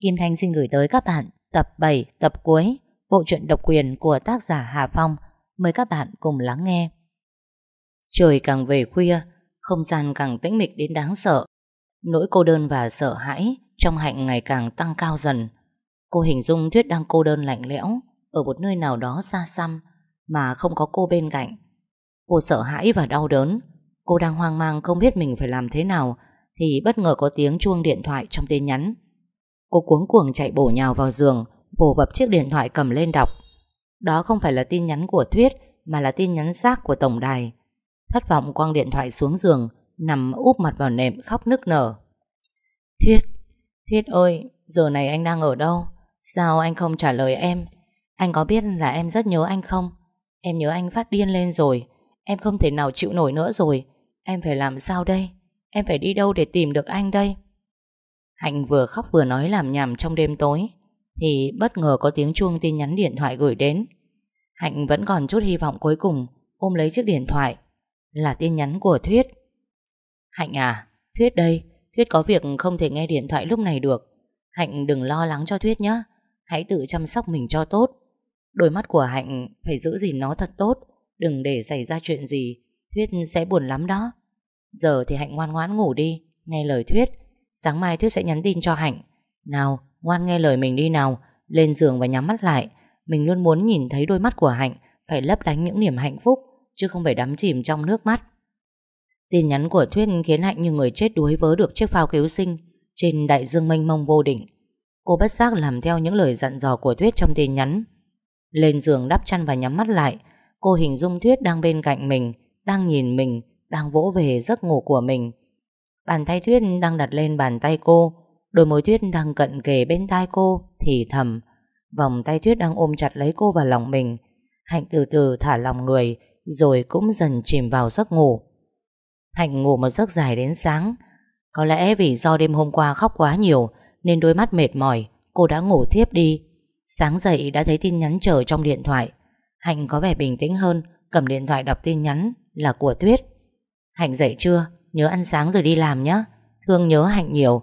Kim Thanh xin gửi tới các bạn tập 7, tập cuối bộ truyện độc quyền của tác giả Hà Phong. Mời các bạn cùng lắng nghe. Trời càng về khuya, không gian càng tĩnh mịch đến đáng sợ. Nỗi cô đơn và sợ hãi trong Hạnh ngày càng tăng cao dần. Cô hình dung thuyết đang cô đơn lạnh lẽo ở một nơi nào đó xa xăm mà không có cô bên cạnh. Cô sợ hãi và đau đớn. Cô đang hoang mang không biết mình phải làm thế nào thì bất ngờ có tiếng chuông điện thoại trong tin nhắn. Cô cuống cuồng chạy bổ nhào vào giường, Vồ vập chiếc điện thoại cầm lên đọc. Đó không phải là tin nhắn của Thuyết, Mà là tin nhắn xác của tổng đài. Thất vọng quăng điện thoại xuống giường, Nằm úp mặt vào nệm khóc nức nở. Thuyết Thuyết ơi, Giờ này anh đang ở đâu? Sao anh không trả lời em? Anh có biết là em rất nhớ anh không? Em nhớ anh phát điên lên rồi. Em không thể nào chịu nổi nữa rồi. Em phải làm sao đây? Em phải đi đâu để tìm được anh đây? Hạnh vừa khóc vừa nói làm nhảm trong đêm tối. Thì bất ngờ có tiếng chuông tin nhắn điện thoại gửi đến. Hạnh vẫn còn chút hy vọng cuối cùng, Ôm lấy chiếc điện thoại. Là tin nhắn của Thuyết. Hạnh à Thuyết đây, Thuyết có việc không thể nghe điện thoại lúc này được. Hạnh đừng lo lắng cho Thuyết nhé Hãy tự chăm sóc mình cho tốt. Đôi mắt của Hạnh phải giữ gìn nó thật tốt, Đừng để xảy ra chuyện gì, Thuyết sẽ buồn lắm đó. Giờ thì Hạnh ngoan ngoãn ngủ đi, Nghe lời Thuyết. Sáng mai Thuyết sẽ nhắn tin cho Hạnh. Nào, ngoan nghe lời mình đi nào. Lên giường và nhắm mắt lại. Mình luôn muốn nhìn thấy đôi mắt của Hạnh Phải lấp lánh những niềm hạnh phúc, Chứ không phải đắm chìm trong nước mắt. Tin nhắn của Thuyết khiến Hạnh như người chết đuối vớ được chiếc phao cứu sinh Trên đại dương mênh mông vô định Cô bất giác làm theo những lời dặn dò của Thuyết trong tin nhắn. Lên giường đắp chăn và nhắm mắt lại, Cô hình dung Thuyết đang bên cạnh mình, Đang nhìn mình, Đang vỗ về giấc ngủ của mình. Bàn tay Thuyết đang đặt lên bàn tay cô. Đôi môi Thuyết đang cận kề bên tai cô, Thì thầm. Vòng tay Thuyết đang ôm chặt lấy cô vào lòng mình. Hạnh từ từ thả lòng người, Rồi cũng dần chìm vào giấc ngủ. Hạnh ngủ một giấc dài đến sáng. Có lẽ vì do đêm hôm qua khóc quá nhiều, Nên đôi mắt mệt mỏi, Cô đã ngủ thiếp đi. Sáng dậy đã thấy tin nhắn chờ trong điện thoại. Hạnh có vẻ bình tĩnh hơn, Cầm điện thoại đọc tin nhắn là của Tuyết Hạnh dậy chưa? Nhớ ăn sáng rồi đi làm nhé Thương nhớ Hạnh nhiều.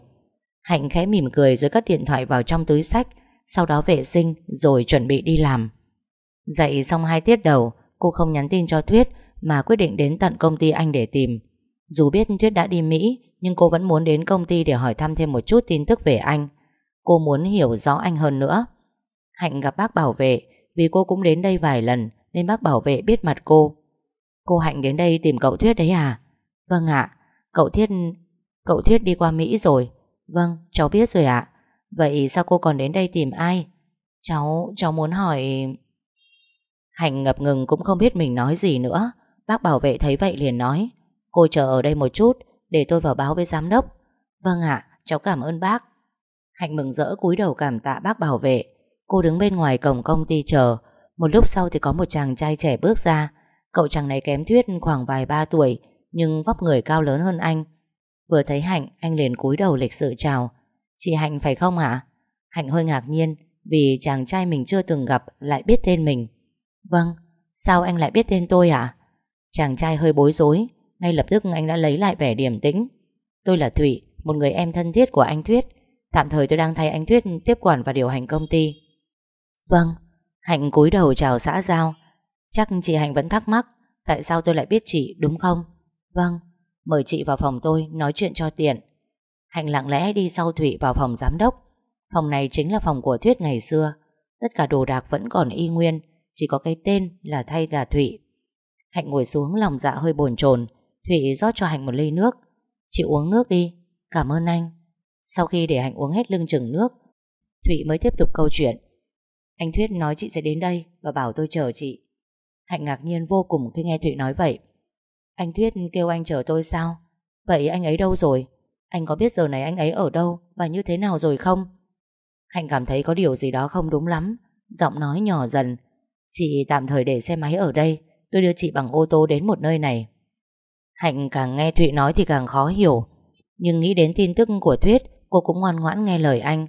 Hạnh khẽ mỉm cười rồi cất điện thoại vào trong túi sách, Sau đó vệ sinh rồi chuẩn bị đi làm. Dậy xong hai tiết đầu, Cô không nhắn tin cho Thuyết Mà quyết định đến tận công ty anh để tìm. Dù biết Thuyết đã đi Mỹ, Nhưng cô vẫn muốn đến công ty để hỏi thăm thêm một chút tin tức về anh. Cô muốn hiểu rõ anh hơn nữa. Hạnh gặp bác bảo vệ, Vì cô cũng đến đây vài lần Nên bác bảo vệ biết mặt cô. Cô Hạnh đến đây tìm cậu Thuyết đấy à? Vâng ạ. Cậu Thiết Cậu Thiết đi qua Mỹ rồi. Vâng cháu biết rồi ạ. Vậy sao cô còn đến đây tìm ai? Cháu cháu muốn hỏi Hạnh ngập ngừng cũng không biết mình nói gì nữa. Bác bảo vệ thấy vậy liền nói, Cô chờ ở đây một chút, Để tôi vào báo với giám đốc. Vâng ạ, cháu cảm ơn bác. Hạnh mừng rỡ cúi đầu cảm tạ bác bảo vệ. Cô đứng bên ngoài cổng công ty chờ. Một lúc sau thì có một chàng trai trẻ bước ra. Cậu chàng này kém Thuyết khoảng vài ba tuổi nhưng vóc người cao lớn hơn anh. Vừa thấy Hạnh, anh liền cúi đầu lịch sự chào. Chị Hạnh phải không hả? Hạnh hơi ngạc nhiên vì chàng trai mình chưa từng gặp lại biết tên mình. Vâng, sao anh lại biết tên tôi ạ? Chàng trai hơi bối rối, ngay lập tức anh đã lấy lại vẻ điềm tĩnh. Tôi là Thụy, một người em thân thiết của anh Thuyết. Tạm thời tôi đang thay anh Thuyết tiếp quản và điều hành công ty. Vâng, Hạnh cúi đầu chào xã giao. Chắc chị Hạnh vẫn thắc mắc tại sao tôi lại biết chị đúng không? Vâng, mời chị vào phòng tôi nói chuyện cho tiện. Hạnh lặng lẽ đi sau Thụy vào phòng giám đốc. Phòng này chính là phòng của Thuyết ngày xưa. Tất cả đồ đạc vẫn còn y nguyên, chỉ có cái tên là thay là Thụy. Hạnh ngồi xuống lòng dạ hơi bồn chồn Thụy rót cho Hạnh một ly nước. Chị uống nước đi, cảm ơn anh. Sau khi để Hạnh uống hết lưng chừng nước, Thụy mới tiếp tục câu chuyện. Anh Thuyết nói chị sẽ đến đây và bảo tôi chờ chị. Hạnh ngạc nhiên vô cùng khi nghe Thụy nói vậy. Anh Thuyết kêu anh chờ tôi sao? Vậy anh ấy đâu rồi? Anh có biết giờ này anh ấy ở đâu Và như thế nào rồi không? Hạnh cảm thấy có điều gì đó không đúng lắm. Giọng nói nhỏ dần. Chị tạm thời để xe máy ở đây. Tôi đưa chị bằng ô tô đến một nơi này. Hạnh càng nghe Thụy nói thì càng khó hiểu. Nhưng nghĩ đến tin tức của Thuyết, Cô cũng ngoan ngoãn nghe lời anh.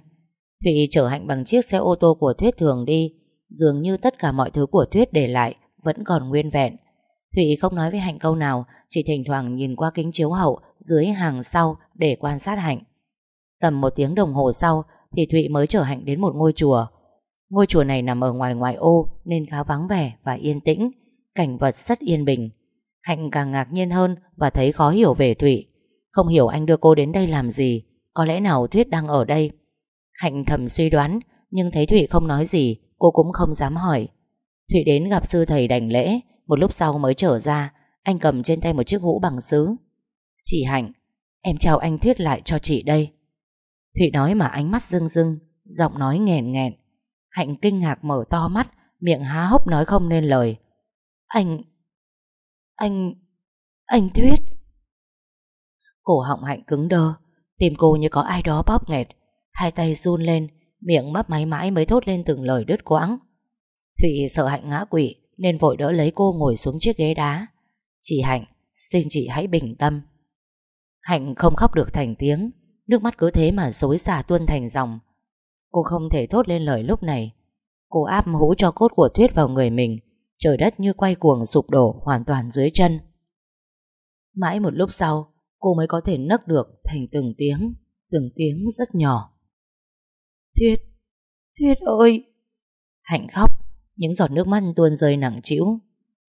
Thụy chở Hạnh bằng chiếc xe ô tô của Thuyết thường đi. Dường như tất cả mọi thứ của Thuyết để lại Vẫn còn nguyên vẹn. Thụy không nói với Hạnh câu nào, Chỉ thỉnh thoảng nhìn qua kính chiếu hậu Dưới hàng sau để quan sát Hạnh. Tầm một tiếng đồng hồ sau Thì Thụy mới chở Hạnh đến một ngôi chùa. Ngôi chùa này nằm ở ngoài ngoại ô Nên khá vắng vẻ và yên tĩnh, Cảnh vật rất yên bình. Hạnh càng ngạc nhiên hơn Và thấy khó hiểu về Thụy. Không hiểu anh đưa cô đến đây làm gì, Có lẽ nào Thuyết đang ở đây. Hạnh thầm suy đoán, Nhưng thấy Thụy không nói gì, Cô cũng không dám hỏi. Thụy đến gặp sư thầy đành lễ một lúc sau mới trở ra, Anh cầm trên tay một chiếc hũ bằng sứ. Chị Hạnh, Em chào anh Thuyết lại cho chị đây. Thụy nói mà ánh mắt rưng rưng, Giọng nói nghẹn nghẹn. Hạnh kinh ngạc mở to mắt, Miệng há hốc nói không nên lời. Anh Anh Anh Thuyết. Cổ họng Hạnh cứng đơ, Tim cô như có ai đó bóp nghẹt. Hai tay run lên, Miệng mấp máy mãi mới thốt lên từng lời đứt quãng. Thụy sợ Hạnh ngã quỵ nên vội đỡ lấy cô ngồi xuống chiếc ghế đá. Chị Hạnh, Xin chị hãy bình tâm. Hạnh không khóc được thành tiếng, Nước mắt cứ thế mà xối xả tuôn thành dòng. Cô không thể thốt lên lời lúc này. Cô áp hũ cho cốt của Thuyết vào người mình, Trời đất như quay cuồng sụp đổ Hoàn toàn dưới chân. Mãi một lúc sau, Cô mới có thể nấc được thành từng tiếng Từng tiếng rất nhỏ. Thuyết Thuyết ơi! Hạnh khóc. Những giọt nước mắt tuôn rơi nặng trĩu.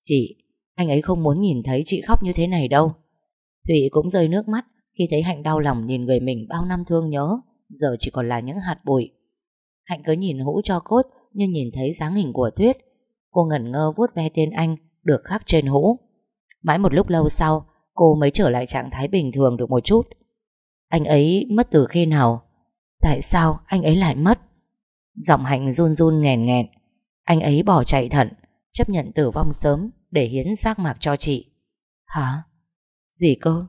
Chị, Anh ấy không muốn nhìn thấy chị khóc như thế này đâu. Thủy cũng rơi nước mắt Khi thấy Hạnh đau lòng nhìn người mình bao năm thương nhớ, Giờ chỉ còn là những hạt bụi. Hạnh cứ nhìn hũ cho cốt Như nhìn thấy dáng hình của Tuyết. Cô ngẩn ngơ vuốt ve tên anh, Được khắc trên hũ. Mãi một lúc lâu sau, Cô mới trở lại trạng thái bình thường được một chút. Anh ấy mất từ khi nào? Tại sao anh ấy lại mất? Giọng Hạnh run run nghèn nghẹn. Anh ấy bỏ chạy thận Chấp nhận tử vong sớm Để hiến xác mạc cho chị. Hả? Gì cơ?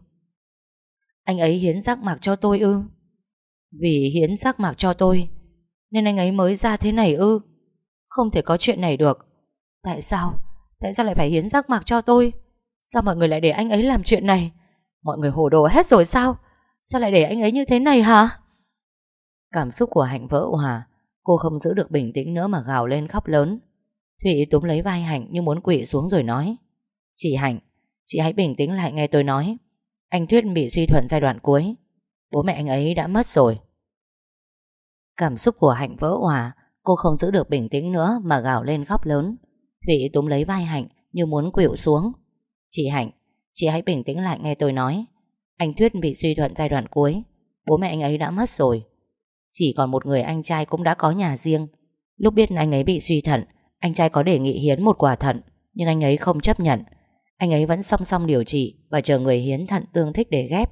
Anh ấy hiến xác mạc cho tôi ư? Vì hiến xác mạc cho tôi Nên anh ấy mới ra thế này ư? Không thể có chuyện này được. Tại sao? Tại sao lại phải hiến xác mạc cho tôi? Sao mọi người lại để anh ấy làm chuyện này? Mọi người hồ đồ hết rồi sao? Sao lại để anh ấy như thế này hả? Cảm xúc của Hạnh vỡ hòa Cô không giữ được bình tĩnh nữa mà gào lên khóc lớn. Thụy túm lấy vai Hạnh như muốn quỵ xuống rồi nói. Chị Hạnh, Chị hãy bình tĩnh lại nghe tôi nói. Anh Thuyết bị suy thuận giai đoạn cuối. Bố mẹ anh ấy đã mất rồi. Cảm xúc của Hạnh vỡ hòa Cô không giữ được bình tĩnh nữa Mà gào lên khóc lớn. Thụy túm lấy vai Hạnh như muốn quỵu xuống. Chị Hạnh, Chị hãy bình tĩnh lại nghe tôi nói. Anh Thuyết bị suy thuận giai đoạn cuối. Bố mẹ anh ấy đã mất rồi. Chỉ còn một người anh trai cũng đã có nhà riêng. Lúc biết anh ấy bị suy thận, Anh trai có đề nghị hiến một quả thận, Nhưng anh ấy không chấp nhận. Anh ấy vẫn song song điều trị Và chờ người hiến thận tương thích để ghép.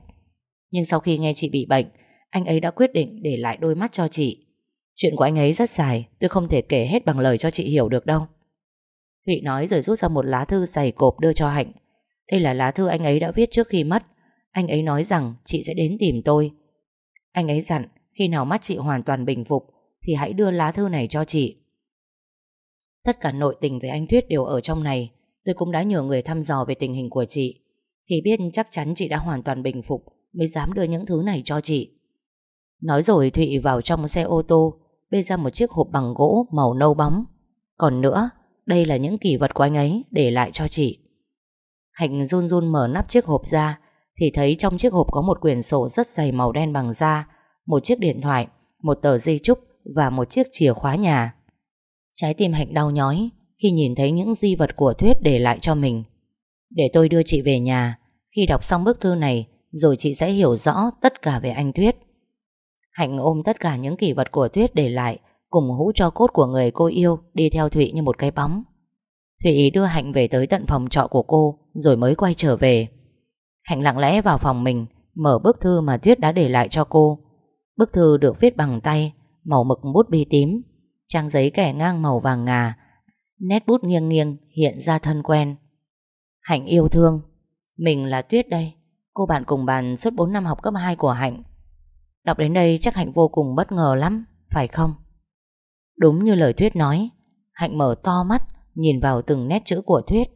Nhưng sau khi nghe chị bị bệnh, Anh ấy đã quyết định để lại đôi mắt cho chị. Chuyện của anh ấy rất dài, Tôi không thể kể hết bằng lời cho chị hiểu được đâu. Thụy nói rồi rút ra một lá thư dày cộp đưa cho Hạnh. Đây là lá thư anh ấy đã viết trước khi mất. Anh ấy nói rằng chị sẽ đến tìm tôi. Anh ấy dặn khi nào mắt chị hoàn toàn bình phục, Thì hãy đưa lá thư này cho chị. Tất cả nội tình về anh Thuyết đều ở trong này. Tôi cũng đã nhờ người thăm dò về tình hình của chị. Thì biết chắc chắn chị đã hoàn toàn bình phục, Mới dám đưa những thứ này cho chị. Nói rồi Thụy vào trong xe ô tô, Bê ra một chiếc hộp bằng gỗ màu nâu bóng. Còn nữa, Đây là những kỷ vật của anh ấy, Để lại cho chị. Hạnh run run mở nắp chiếc hộp ra, Thì thấy trong chiếc hộp có một quyển sổ rất dày màu đen bằng da. Một chiếc điện thoại, Một tờ di chúc Và một chiếc chìa khóa nhà. Trái tim Hạnh đau nhói Khi nhìn thấy những di vật của Thuyết để lại cho mình. Để tôi đưa chị về nhà, Khi đọc xong bức thư này, Rồi chị sẽ hiểu rõ tất cả về anh Thuyết. Hạnh ôm tất cả những kỷ vật của Thuyết để lại, Cùng hũ cho cốt của người cô yêu Đi theo Thụy như một cái bóng. Thụy đưa Hạnh về tới tận phòng trọ của cô, Rồi mới quay trở về. Hạnh lặng lẽ vào phòng mình, Mở bức thư mà Thuyết đã để lại cho cô. Bức thư được viết bằng tay Màu mực bút bi tím Trang giấy kẻ ngang màu vàng ngà Nét bút nghiêng nghiêng hiện ra thân quen. Hạnh yêu thương Mình là Tuyết đây Cô bạn cùng bàn suốt 4 năm học cấp 2 của Hạnh. Đọc đến đây chắc Hạnh vô cùng bất ngờ lắm Phải không? Đúng như lời Thuyết nói Hạnh mở to mắt Nhìn vào từng nét chữ của Thuyết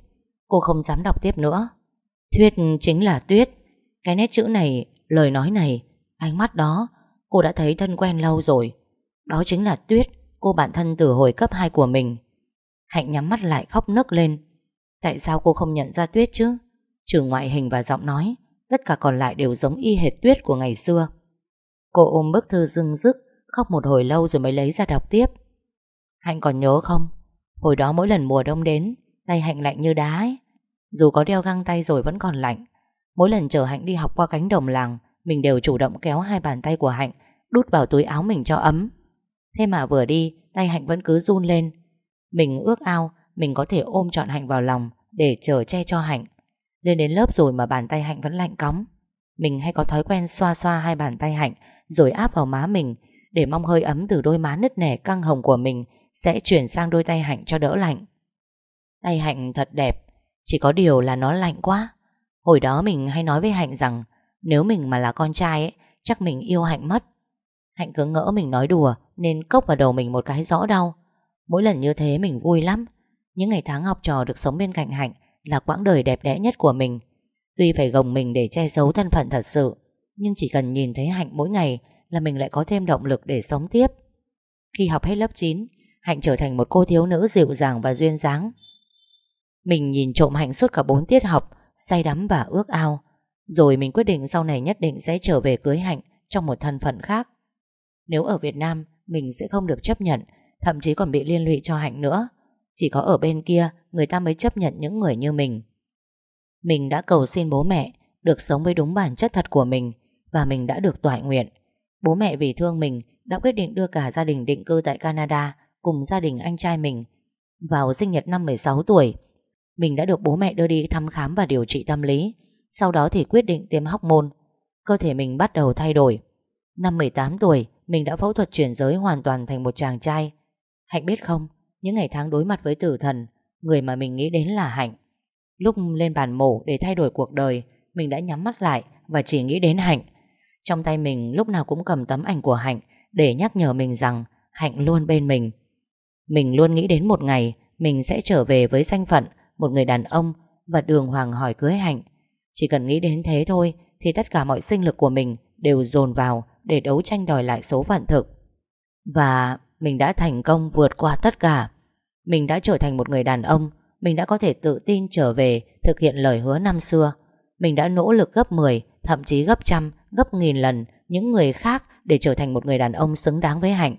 Cô không dám đọc tiếp nữa. Thuyết chính là Tuyết. Cái nét chữ này, lời nói này Ánh mắt đó Cô đã thấy thân quen lâu rồi. Đó chính là Tuyết, Cô bạn thân từ hồi cấp 2 của mình. Hạnh nhắm mắt lại khóc nức lên. Tại sao cô không nhận ra Tuyết chứ? Trừ ngoại hình và giọng nói, Tất cả còn lại đều giống y hệt Tuyết của ngày xưa. Cô ôm bức thư dưng dứt Khóc một hồi lâu rồi mới lấy ra đọc tiếp. Hạnh còn nhớ không? Hồi đó mỗi lần mùa đông đến, Tay Hạnh lạnh như đá ấy. Dù có đeo găng tay rồi vẫn còn lạnh. Mỗi lần chở Hạnh đi học qua cánh đồng làng mình đều chủ động kéo hai bàn tay của Hạnh, Đút vào túi áo mình cho ấm. Thế mà vừa đi, Tay Hạnh vẫn cứ run lên. Mình ước ao Mình có thể ôm trọn Hạnh vào lòng Để chờ che cho Hạnh. Lên đến lớp rồi mà bàn tay Hạnh vẫn lạnh cóng. Mình hay có thói quen xoa xoa hai bàn tay Hạnh, Rồi áp vào má mình, Để mong hơi ấm từ đôi má nứt nẻ căng hồng của mình Sẽ chuyển sang đôi tay Hạnh cho đỡ lạnh. Tay Hạnh thật đẹp, Chỉ có điều là nó lạnh quá. Hồi đó mình hay nói với Hạnh rằng nếu mình mà là con trai ấy, Chắc mình yêu Hạnh mất. Hạnh cứ ngỡ mình nói đùa, Nên cốc vào đầu mình một cái rõ đau. Mỗi lần như thế mình vui lắm. Những ngày tháng học trò được sống bên cạnh Hạnh Là quãng đời đẹp đẽ nhất của mình. Tuy phải gồng mình để che giấu thân phận thật sự, Nhưng chỉ cần nhìn thấy Hạnh mỗi ngày Là mình lại có thêm động lực để sống tiếp. Khi học hết lớp 9 Hạnh trở thành một cô thiếu nữ dịu dàng và duyên dáng. Mình nhìn trộm Hạnh suốt cả 4 tiết học, Say đắm và ước ao. Rồi mình quyết định sau này nhất định sẽ trở về cưới Hạnh Trong một thân phận khác. Nếu ở Việt Nam, Mình sẽ không được chấp nhận, Thậm chí còn bị liên lụy cho Hạnh nữa. Chỉ có ở bên kia, Người ta mới chấp nhận những người như mình. Mình đã cầu xin bố mẹ Được sống với đúng bản chất thật của mình Và mình đã được toại nguyện. Bố mẹ vì thương mình Đã quyết định đưa cả gia đình định cư tại Canada Cùng gia đình anh trai mình. Vào sinh nhật năm 16 tuổi, Mình đã được bố mẹ đưa đi thăm khám và điều trị tâm lý. Sau đó thì quyết định tiêm hóc môn. Cơ thể mình bắt đầu thay đổi. Năm 18 tuổi, Mình đã phẫu thuật chuyển giới hoàn toàn thành một chàng trai. Hạnh biết không, Những ngày tháng đối mặt với tử thần, Người mà mình nghĩ đến là Hạnh. Lúc lên bàn mổ để thay đổi cuộc đời, Mình đã nhắm mắt lại và chỉ nghĩ đến Hạnh. Trong tay mình lúc nào cũng cầm tấm ảnh của Hạnh Để nhắc nhở mình rằng Hạnh luôn bên mình. Mình luôn nghĩ đến một ngày Mình sẽ trở về với danh phận Một người đàn ông Và đường hoàng hỏi cưới Hạnh. Chỉ cần nghĩ đến thế thôi Thì tất cả mọi sinh lực của mình Đều dồn vào để đấu tranh đòi lại số phận thực. Và mình đã thành công vượt qua tất cả. Mình đã trở thành một người đàn ông Mình đã có thể tự tin trở về Thực hiện lời hứa năm xưa. Mình đã nỗ lực gấp 10 Thậm chí gấp trăm, gấp nghìn lần Những người khác để trở thành một người đàn ông xứng đáng với Hạnh.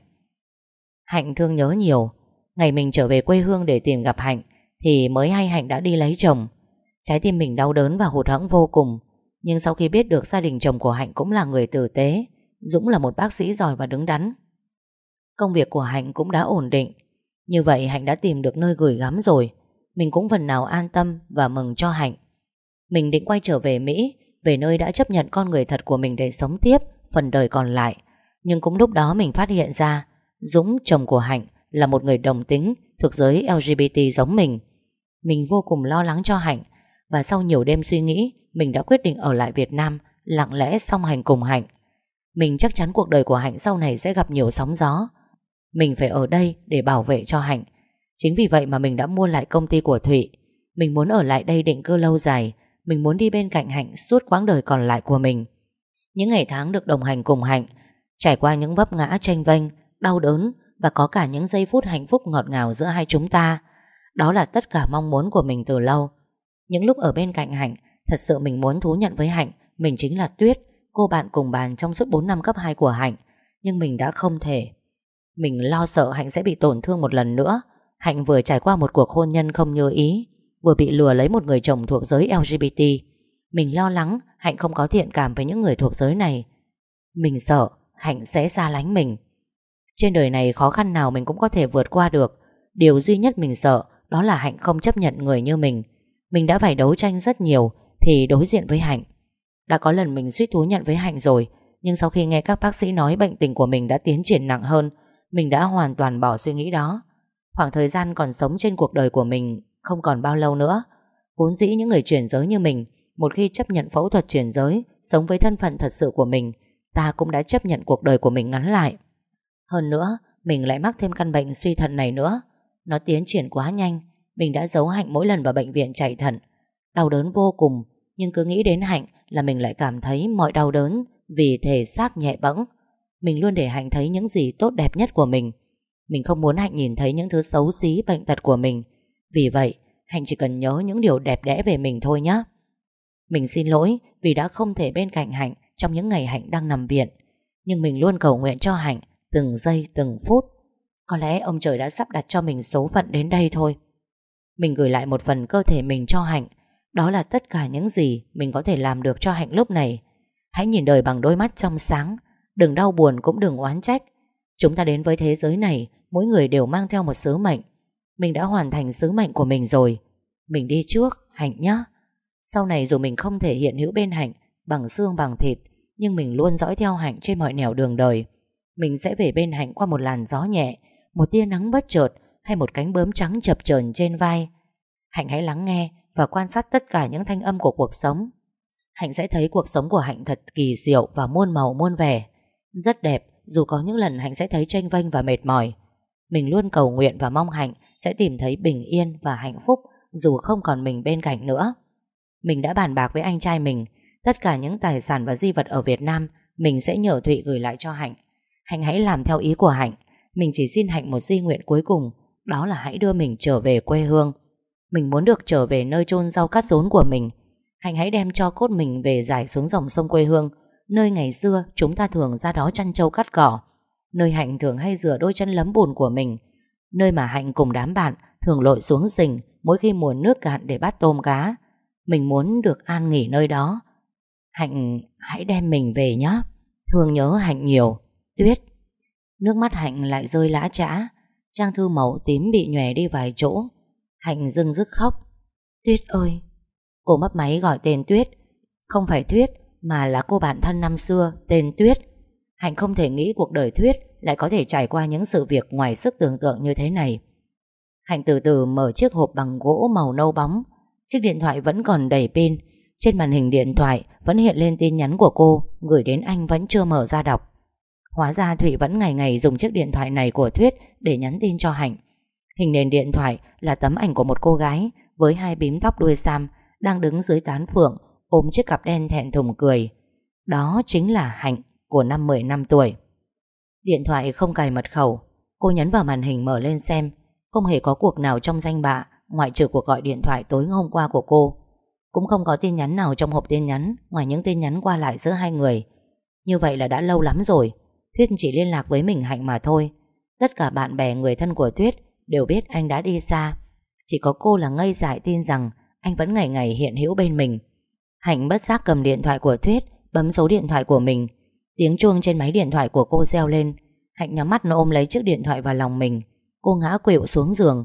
Hạnh thương nhớ nhiều. Ngày mình trở về quê hương để tìm gặp Hạnh Thì mới hay Hạnh đã đi lấy chồng. Trái tim mình đau đớn và hụt hẫng vô cùng. Nhưng sau khi biết được gia đình chồng của Hạnh cũng là người tử tế Dũng là một bác sĩ giỏi và đứng đắn. Công việc của Hạnh cũng đã ổn định. Như vậy Hạnh đã tìm được nơi gửi gắm rồi. Mình cũng phần nào an tâm Và mừng cho Hạnh. Mình định quay trở về Mỹ Về nơi đã chấp nhận con người thật của mình để sống tiếp Phần đời còn lại. Nhưng cũng lúc đó mình phát hiện ra Dũng, chồng của Hạnh Là một người đồng tính Thuộc giới LGBT giống mình. Mình vô cùng lo lắng cho Hạnh và sau nhiều đêm suy nghĩ, Mình đã quyết định ở lại Việt Nam, Lặng lẽ song hành cùng Hạnh. Mình chắc chắn cuộc đời của Hạnh sau này sẽ gặp nhiều sóng gió. Mình phải ở đây để bảo vệ cho Hạnh. Chính vì vậy mà mình đã mua lại công ty của Thụy. Mình muốn ở lại đây định cư lâu dài. Mình muốn đi bên cạnh Hạnh suốt quãng đời còn lại của mình. Những ngày tháng được đồng hành cùng Hạnh, Trải qua những vấp ngã tranh vênh, Đau đớn Và có cả những giây phút hạnh phúc ngọt ngào giữa hai chúng ta, Đó là tất cả mong muốn của mình từ lâu. Những lúc ở bên cạnh Hạnh, Thật sự mình muốn thú nhận với Hạnh, Mình chính là Tuyết, Cô bạn cùng bàn trong suốt 4 năm cấp 2 của Hạnh. Nhưng mình đã không thể. Mình lo sợ Hạnh sẽ bị tổn thương một lần nữa. Hạnh vừa trải qua một cuộc hôn nhân không như ý, Vừa bị lừa lấy một người chồng thuộc giới LGBT Mình lo lắng Hạnh không có thiện cảm với những người thuộc giới này. Mình sợ Hạnh sẽ xa lánh mình. Trên đời này khó khăn nào mình cũng có thể vượt qua được. Điều duy nhất mình sợ Đó là Hạnh không chấp nhận người như mình. Mình đã phải đấu tranh rất nhiều Thì đối diện với Hạnh. Đã có lần mình suýt thú nhận với Hạnh rồi, Nhưng sau khi nghe các bác sĩ nói bệnh tình của mình đã tiến triển nặng hơn, mình đã hoàn toàn bỏ suy nghĩ đó. Khoảng thời gian còn sống trên cuộc đời của mình Không còn bao lâu nữa. Vốn dĩ những người chuyển giới như mình, Một khi chấp nhận phẫu thuật chuyển giới, Sống với thân phận thật sự của mình, Ta cũng đã chấp nhận cuộc đời của mình ngắn lại. Hơn nữa, Mình lại mắc thêm căn bệnh suy thận này nữa. Nó tiến triển quá nhanh mình đã giấu Hạnh mỗi lần vào bệnh viện chạy thận. Đau đớn vô cùng, Nhưng cứ nghĩ đến Hạnh là mình lại cảm thấy mọi đau đớn Vì thể xác nhẹ bẫng. Mình luôn để Hạnh thấy những gì tốt đẹp nhất của mình. Mình không muốn Hạnh nhìn thấy những thứ xấu xí, bệnh tật của mình. Vì vậy, Hạnh chỉ cần nhớ những điều đẹp đẽ về mình thôi nhé Mình xin lỗi Vì đã không thể bên cạnh Hạnh Trong những ngày Hạnh đang nằm viện, Nhưng mình luôn cầu nguyện cho Hạnh từng giây, từng phút. Có lẽ ông trời đã sắp đặt cho mình số phận đến đây thôi. Mình gửi lại một phần cơ thể mình cho Hạnh. Đó là tất cả những gì mình có thể làm được cho Hạnh lúc này. Hãy nhìn đời bằng đôi mắt trong sáng. Đừng đau buồn cũng đừng oán trách. Chúng ta đến với thế giới này, mỗi người đều mang theo một sứ mệnh. Mình đã hoàn thành sứ mệnh của mình rồi. Mình đi trước, Hạnh nhé. Sau này dù mình không thể hiện hữu bên Hạnh bằng xương bằng thịt, nhưng mình luôn dõi theo Hạnh trên mọi nẻo đường đời. Mình sẽ về bên Hạnh qua một làn gió nhẹ, một tia nắng bất chợt hay một cánh bướm trắng chập chờn trên vai. Hạnh hãy lắng nghe và quan sát tất cả những thanh âm của cuộc sống. Hạnh sẽ thấy cuộc sống của Hạnh thật kỳ diệu và muôn màu muôn vẻ. Rất đẹp, dù có những lần Hạnh sẽ thấy tranh vênh và mệt mỏi. Mình luôn cầu nguyện và mong Hạnh sẽ tìm thấy bình yên và hạnh phúc dù không còn mình bên cạnh nữa. Mình đã bàn bạc với anh trai mình, tất cả những tài sản và di vật ở Việt Nam mình sẽ nhờ Thụy gửi lại cho Hạnh. Hạnh hãy làm theo ý của Hạnh. Mình chỉ xin Hạnh một di nguyện cuối cùng, đó là hãy đưa mình trở về quê hương. Mình muốn được trở về nơi chôn rau cắt rốn của mình. Hạnh hãy đem cho cốt mình về giải xuống dòng sông quê hương, nơi ngày xưa chúng ta thường ra đó chăn trâu cắt cỏ, nơi Hạnh thường hay rửa đôi chân lấm bùn của mình, nơi mà Hạnh cùng đám bạn thường lội xuống rình mỗi khi mùa nước cạn để bắt tôm cá. Mình muốn được an nghỉ nơi đó. Hạnh hãy đem mình về nhé. thường nhớ Hạnh nhiều. Tuyết. Nước mắt Hạnh lại rơi lã trã. Trang thư màu tím bị nhòe đi vài chỗ. Hạnh dưng dứt khóc. Tuyết ơi. Cô mấp máy gọi tên Tuyết. Không phải Tuyết, mà là cô bạn thân năm xưa, tên Tuyết. Hạnh không thể nghĩ cuộc đời Tuyết lại có thể trải qua những sự việc ngoài sức tưởng tượng như thế này. Hạnh từ từ mở chiếc hộp bằng gỗ màu nâu bóng. Chiếc điện thoại vẫn còn đầy pin. Trên màn hình điện thoại vẫn hiện lên tin nhắn của cô, gửi đến anh vẫn chưa mở ra đọc. Hóa ra Thủy vẫn ngày ngày dùng chiếc điện thoại này của Thuyết để nhắn tin cho Hạnh. Hình nền điện thoại là tấm ảnh của một cô gái với hai bím tóc đuôi sam đang đứng dưới tán phượng, ôm chiếc cặp đen thẹn thùng cười. Đó chính là Hạnh, của năm 10 năm tuổi. Điện thoại không cài mật khẩu. Cô nhấn vào màn hình mở lên xem. Không hề có cuộc nào trong danh bạ, ngoại trừ cuộc gọi điện thoại tối hôm qua của cô. Cũng không có tin nhắn nào trong hộp tin nhắn, ngoài những tin nhắn qua lại giữa hai người. Như vậy là đã lâu lắm rồi. Thuyết chỉ liên lạc với mình Hạnh mà thôi. Tất cả bạn bè người thân của Tuyết đều biết anh đã đi xa. Chỉ có cô là ngây dại tin rằng anh vẫn ngày ngày hiện hữu bên mình. Hạnh bất giác cầm điện thoại của Tuyết, bấm số điện thoại của mình. Tiếng chuông trên máy điện thoại của cô reo lên. Hạnh nhắm mắt nó ôm lấy chiếc điện thoại vào lòng mình. Cô ngã quỵu xuống giường.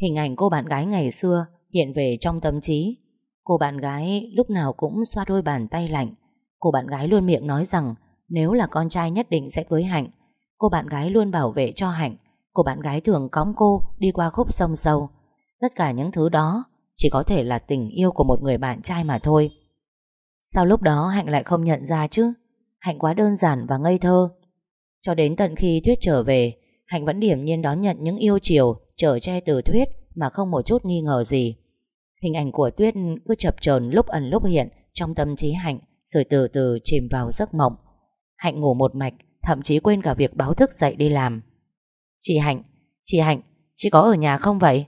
Hình ảnh cô bạn gái ngày xưa hiện về trong tâm trí. Cô bạn gái lúc nào cũng xoa đôi bàn tay lạnh. Cô bạn gái luôn miệng nói rằng nếu là con trai nhất định sẽ cưới Hạnh. Cô bạn gái luôn bảo vệ cho Hạnh. Cô bạn gái thường cõng cô đi qua khúc sông sâu. Tất cả những thứ đó chỉ có thể là tình yêu của một người bạn trai mà thôi. Sao lúc đó Hạnh lại không nhận ra chứ? Hạnh quá đơn giản và ngây thơ. Cho đến tận khi Thuyết trở về, Hạnh vẫn điểm nhiên đón nhận những yêu chiều trở che từ Thuyết mà không một chút nghi ngờ gì. Hình ảnh của Tuyết cứ chập chờn lúc ẩn lúc hiện trong tâm trí Hạnh rồi từ từ chìm vào giấc mộng. Hạnh ngủ một mạch, thậm chí quên cả việc báo thức dậy đi làm. Chị Hạnh, chị Hạnh, chị có ở nhà không vậy?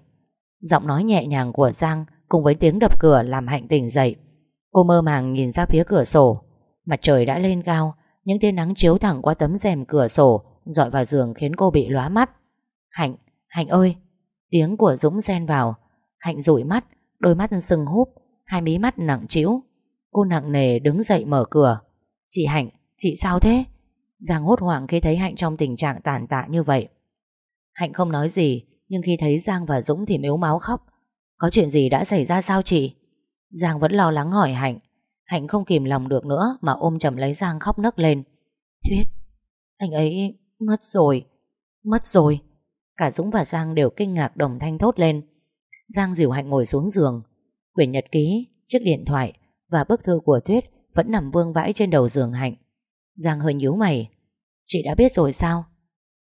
Giọng nói nhẹ nhàng của Giang cùng với tiếng đập cửa làm Hạnh tỉnh dậy. Cô mơ màng nhìn ra phía cửa sổ. Mặt trời đã lên cao, những tia nắng chiếu thẳng qua tấm rèm cửa sổ dọi vào giường khiến cô bị lóa mắt. Hạnh, Hạnh ơi! Tiếng của Dũng xen vào. Hạnh dụi mắt, đôi mắt sưng húp, hai mí mắt nặng trĩu. Cô nặng nề đứng dậy mở cửa. Chị Hạnh, chị sao thế? Giang hốt hoảng khi thấy Hạnh trong tình trạng tàn tạ như vậy. Hạnh không nói gì, nhưng khi thấy Giang và Dũng thì mếu máu khóc. Có chuyện gì đã xảy ra sao chị? Giang vẫn lo lắng hỏi Hạnh. Hạnh không kìm lòng được nữa mà ôm chầm lấy Giang khóc nấc lên. Thuyết, anh ấy mất rồi, mất rồi. Cả Dũng và Giang đều kinh ngạc đồng thanh thốt lên. Giang dìu Hạnh ngồi xuống giường. Quyển nhật ký, chiếc điện thoại và bức thư của thuyết vẫn nằm vương vãi trên đầu giường Hạnh. Giang hơi nhíu mày. Chị đã biết rồi sao?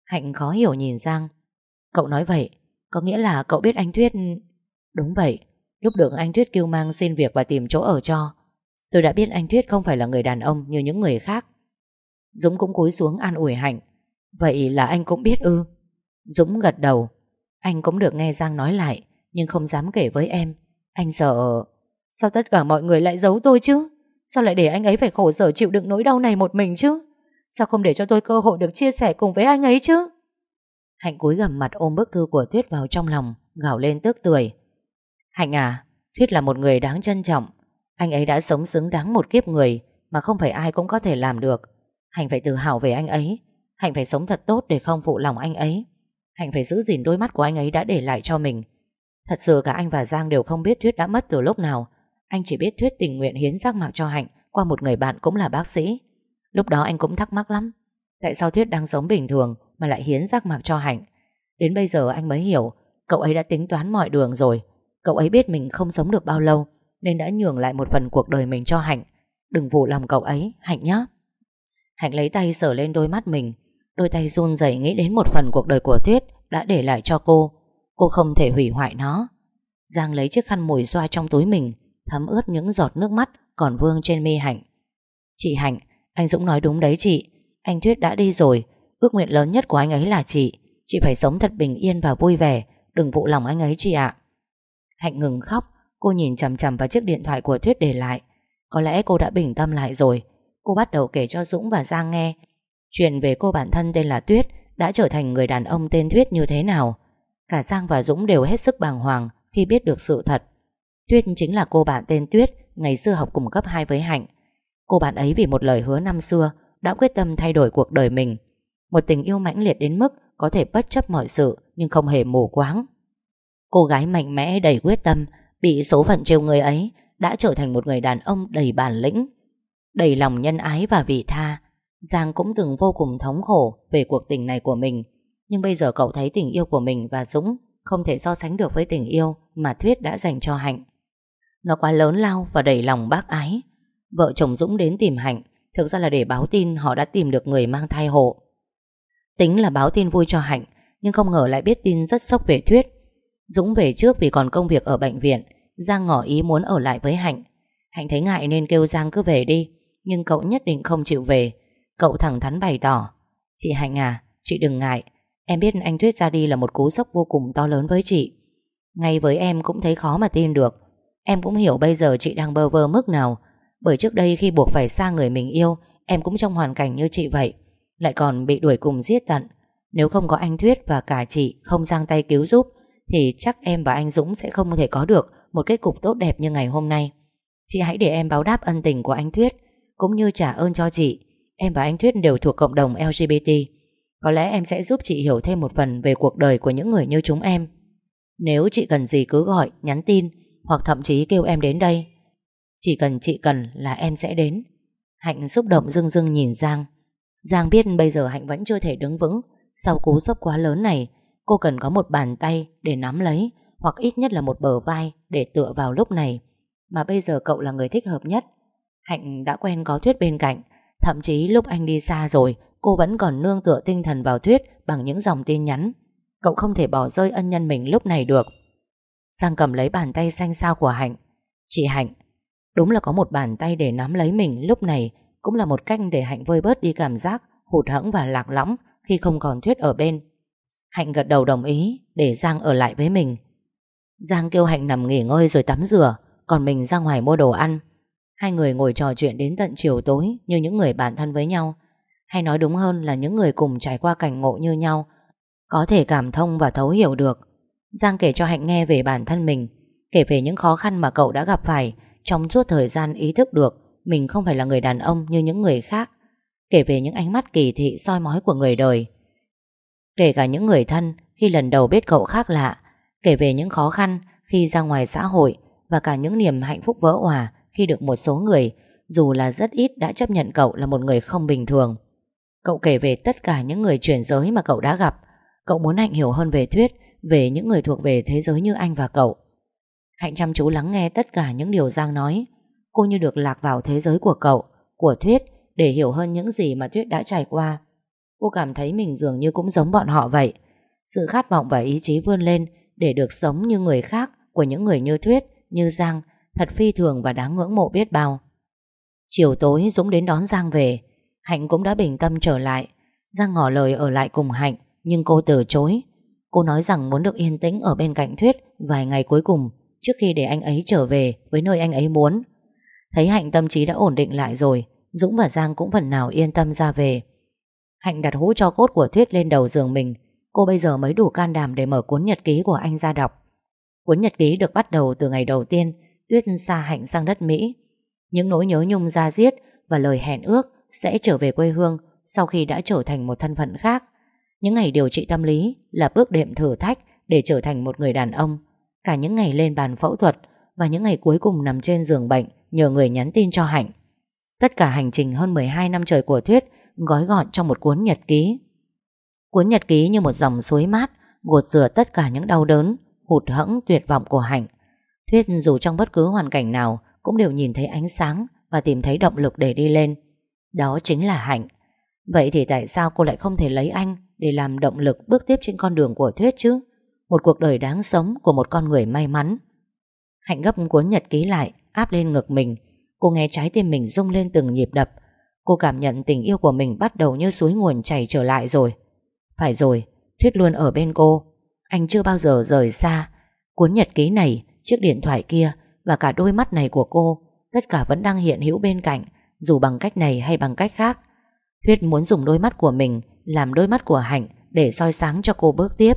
Hạnh khó hiểu nhìn Giang. Cậu nói vậy, có nghĩa là cậu biết anh thuyết Đúng vậy, lúc được anh thuyết kêu mang xin việc và tìm chỗ ở cho. Tôi đã biết anh thuyết không phải là người đàn ông như những người khác. Dũng cũng cúi xuống an ủi Hạnh. Vậy là anh cũng biết ư? Dũng gật đầu. Anh cũng được nghe Giang nói lại, nhưng không dám kể với em. Anh sợ... Sao tất cả mọi người lại giấu tôi chứ? Sao lại để anh ấy phải khổ sở chịu đựng nỗi đau này một mình chứ? Sao không để cho tôi cơ hội được chia sẻ cùng với anh ấy chứ? Hạnh cúi gầm mặt ôm bức thư của Tuyết vào trong lòng, Gào lên tức tuổi Hạnh à Tuyết là một người đáng trân trọng. Anh ấy đã sống xứng đáng một kiếp người Mà không phải ai cũng có thể làm được. Hạnh phải tự hào về anh ấy. Hạnh phải sống thật tốt để không phụ lòng anh ấy. Hạnh phải giữ gìn đôi mắt của anh ấy đã để lại cho mình. Thật sự cả anh và Giang đều không biết Thuyết đã mất từ lúc nào. Anh chỉ biết Thuyết tình nguyện hiến giác mạc cho Hạnh Qua một người bạn cũng là bác sĩ. Lúc đó anh cũng thắc mắc lắm. Tại sao Thuyết đang sống bình thường Mà lại hiến giác mạc cho Hạnh? Đến bây giờ anh mới hiểu, Cậu ấy đã tính toán mọi đường rồi. Cậu ấy biết mình không sống được bao lâu, Nên đã nhường lại một phần cuộc đời mình cho Hạnh. Đừng vụ lòng cậu ấy, Hạnh nhé Hạnh lấy tay sờ lên đôi mắt mình. Đôi tay run rẩy nghĩ đến một phần cuộc đời của Tuyết Đã để lại cho cô. Cô không thể hủy hoại nó. Giang lấy chiếc khăn mùi xoa trong túi mình. Thấm ướt những giọt nước mắt Còn vương trên mi Hạnh. Chị Hạnh, anh Dũng nói đúng đấy chị. Anh Tuyết đã đi rồi. Ước nguyện lớn nhất của anh ấy là chị. Chị phải sống thật bình yên và vui vẻ. Đừng phụ lòng anh ấy chị ạ. Hạnh ngừng khóc. Cô nhìn chằm chằm vào chiếc điện thoại của Tuyết để lại. Có lẽ cô đã bình tâm lại rồi. Cô bắt đầu kể cho Dũng và Giang nghe. Chuyện về cô bản thân tên là Tuyết Đã trở thành người đàn ông tên Tuyết như thế nào. Cả Giang và Dũng đều hết sức bàng hoàng Khi biết được sự thật. Tuyết chính là cô bạn tên Tuyết, Ngày xưa học cùng cấp 2 với Hạnh. Cô bạn ấy vì một lời hứa năm xưa, Đã quyết tâm thay đổi cuộc đời mình. Một tình yêu mãnh liệt đến mức Có thể bất chấp mọi sự, Nhưng không hề mù quáng. Cô gái mạnh mẽ đầy quyết tâm, Bị số phận trêu người ấy, Đã trở thành một người đàn ông đầy bản lĩnh, Đầy lòng nhân ái và vị tha. Giang cũng từng vô cùng thống khổ Về cuộc tình này của mình, Nhưng bây giờ cậu thấy tình yêu của mình và Dũng Không thể so sánh được với tình yêu Mà Thuyết đã dành cho Hạnh. Nó quá lớn lao và đầy lòng bác ái. Vợ chồng Dũng đến tìm Hạnh. Thực ra là để báo tin họ đã tìm được người mang thai hộ. Tính là báo tin vui cho Hạnh Nhưng không ngờ lại biết tin rất sốc về Thuyết. Dũng về trước vì còn công việc ở bệnh viện. Giang ngỏ ý muốn ở lại với Hạnh. Hạnh thấy ngại nên kêu Giang cứ về đi Nhưng cậu nhất định không chịu về. Cậu thẳng thắn bày tỏ Chị Hạnh à, chị đừng ngại. Em biết anh Thuyết ra đi là một cú sốc vô cùng to lớn với chị. Ngay với em cũng thấy khó mà tin được. Em cũng hiểu bây giờ chị đang bơ vơ mức nào. Bởi trước đây khi buộc phải xa người mình yêu Em cũng trong hoàn cảnh như chị vậy. Lại còn bị đuổi cùng giết tận. Nếu không có anh Thuyết và cả chị Không giang tay cứu giúp Thì chắc em và anh Dũng sẽ không thể có được Một kết cục tốt đẹp như ngày hôm nay. Chị hãy để em báo đáp ân tình của anh Thuyết Cũng như trả ơn cho chị. Em và anh Thuyết đều thuộc cộng đồng LGBT Có lẽ em sẽ giúp chị hiểu thêm một phần Về cuộc đời của những người như chúng em. Nếu chị cần gì cứ gọi, nhắn tin hoặc thậm chí kêu em đến đây. Chỉ cần chị cần là em sẽ đến. Hạnh xúc động dưng dưng nhìn Giang. Giang biết bây giờ Hạnh vẫn chưa thể đứng vững. Sau cú sốc quá lớn này, Cô cần có một bàn tay để nắm lấy, Hoặc ít nhất là một bờ vai Để tựa vào lúc này. Mà bây giờ cậu là người thích hợp nhất. Hạnh đã quen có Thuyết bên cạnh. Thậm chí lúc anh đi xa rồi, Cô vẫn còn nương tựa tinh thần vào Thuyết Bằng những dòng tin nhắn. Cậu không thể bỏ rơi ân nhân mình lúc này được. Giang cầm lấy bàn tay xanh xao của Hạnh. Chị Hạnh, Đúng là có một bàn tay để nắm lấy mình, lúc này Cũng là một cách để Hạnh vơi bớt đi cảm giác Hụt hẫng và lạc lõng Khi không còn Thuyết ở bên. Hạnh gật đầu đồng ý Để Giang ở lại với mình. Giang kêu Hạnh nằm nghỉ ngơi rồi tắm rửa, Còn mình ra ngoài mua đồ ăn. Hai người ngồi trò chuyện đến tận chiều tối Như những người bạn thân với nhau. Hay nói đúng hơn là những người cùng trải qua cảnh ngộ như nhau, Có thể cảm thông và thấu hiểu được. Giang kể cho Hạnh nghe về bản thân mình Kể về những khó khăn mà cậu đã gặp phải Trong suốt thời gian ý thức được Mình không phải là người đàn ông như những người khác Kể về những ánh mắt kỳ thị soi mói của người đời Kể cả những người thân Khi lần đầu biết cậu khác lạ Kể về những khó khăn khi ra ngoài xã hội Và cả những niềm hạnh phúc vỡ hòa khi được một số người, dù là rất ít đã chấp nhận cậu là một người không bình thường. Cậu kể về tất cả những người chuyển giới mà cậu đã gặp. Cậu muốn Hạnh hiểu hơn về Thuyết, về những người thuộc về thế giới như anh và cậu. Hạnh chăm chú lắng nghe tất cả những điều Giang nói. Cô như được lạc vào thế giới của cậu, của Thuyết để hiểu hơn những gì mà Thuyết đã trải qua. Cô cảm thấy mình dường như cũng giống bọn họ vậy. Sự khát vọng và ý chí vươn lên để được sống như người khác của những người như Thuyết, như Giang Thật phi thường và đáng ngưỡng mộ biết bao Chiều tối Dũng đến đón Giang về Hạnh cũng đã bình tâm trở lại Giang ngỏ lời ở lại cùng Hạnh Nhưng cô từ chối Cô nói rằng muốn được yên tĩnh ở bên cạnh Thuyết Vài ngày cuối cùng Trước khi để anh ấy trở về với nơi anh ấy muốn. Thấy Hạnh tâm trí đã ổn định lại rồi, Dũng và Giang cũng phần nào yên tâm ra về. Hạnh đặt hũ cho cốt của Thuyết lên đầu giường mình. Cô bây giờ mới đủ can đảm để mở cuốn nhật ký của anh ra đọc. Cuốn nhật ký được bắt đầu từ ngày đầu tiên Tuyết xa Hạnh sang đất Mỹ. Những nỗi nhớ nhung ra giết Và lời hẹn ước sẽ trở về quê hương Sau khi đã trở thành một thân phận khác. Những ngày điều trị tâm lý Là bước đệm thử thách Để trở thành một người đàn ông Cả những ngày lên bàn phẫu thuật Và những ngày cuối cùng nằm trên giường bệnh Nhờ người nhắn tin cho Hạnh Tất cả hành trình hơn 12 năm trời của Thuyết gói gọn trong một cuốn nhật ký. Cuốn nhật ký như một dòng suối mát, gột rửa tất cả những đau đớn, hụt hẫng tuyệt vọng của Hạnh. Thuyết dù trong bất cứ hoàn cảnh nào cũng đều nhìn thấy ánh sáng và tìm thấy động lực để đi lên. Đó chính là Hạnh. Vậy thì tại sao cô lại không thể lấy anh để làm động lực bước tiếp trên con đường của Thuyết chứ? Một cuộc đời đáng sống của một con người may mắn. Hạnh gấp cuốn nhật ký lại, áp lên ngực mình. Cô nghe trái tim mình rung lên từng nhịp đập Cô cảm nhận tình yêu của mình bắt đầu như suối nguồn chảy trở lại rồi Phải rồi Thuyết luôn ở bên cô Anh chưa bao giờ rời xa Cuốn nhật ký này, chiếc điện thoại kia Và cả đôi mắt này của cô Tất cả vẫn đang hiện hữu bên cạnh Dù bằng cách này hay bằng cách khác Thuyết muốn dùng đôi mắt của mình Làm đôi mắt của Hạnh Để soi sáng cho cô bước tiếp.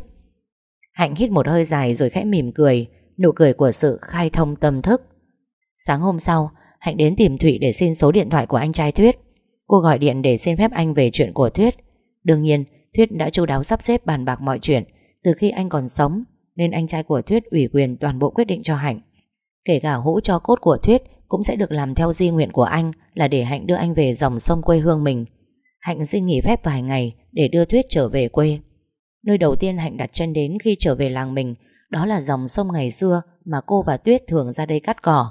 Hạnh hít một hơi dài rồi khẽ mỉm cười, Nụ cười của sự khai thông tâm thức. Sáng hôm sau, Hạnh đến tìm Thụy để xin số điện thoại của anh trai Thuyết. Cô gọi điện để xin phép anh về chuyện của Thuyết. Đương nhiên, Thuyết đã chu đáo sắp xếp bàn bạc mọi chuyện. Từ khi anh còn sống, Nên anh trai của Thuyết ủy quyền toàn bộ quyết định cho Hạnh. Kể cả hũ cho cốt của Thuyết Cũng sẽ được làm theo di nguyện của anh Là để Hạnh đưa anh về dòng sông quê hương mình. Hạnh xin nghỉ phép vài ngày Để đưa Thuyết trở về quê Nơi đầu tiên Hạnh đặt chân đến khi trở về làng mình, Đó là dòng sông ngày xưa Mà cô và Tuyết thường ra đây cắt cỏ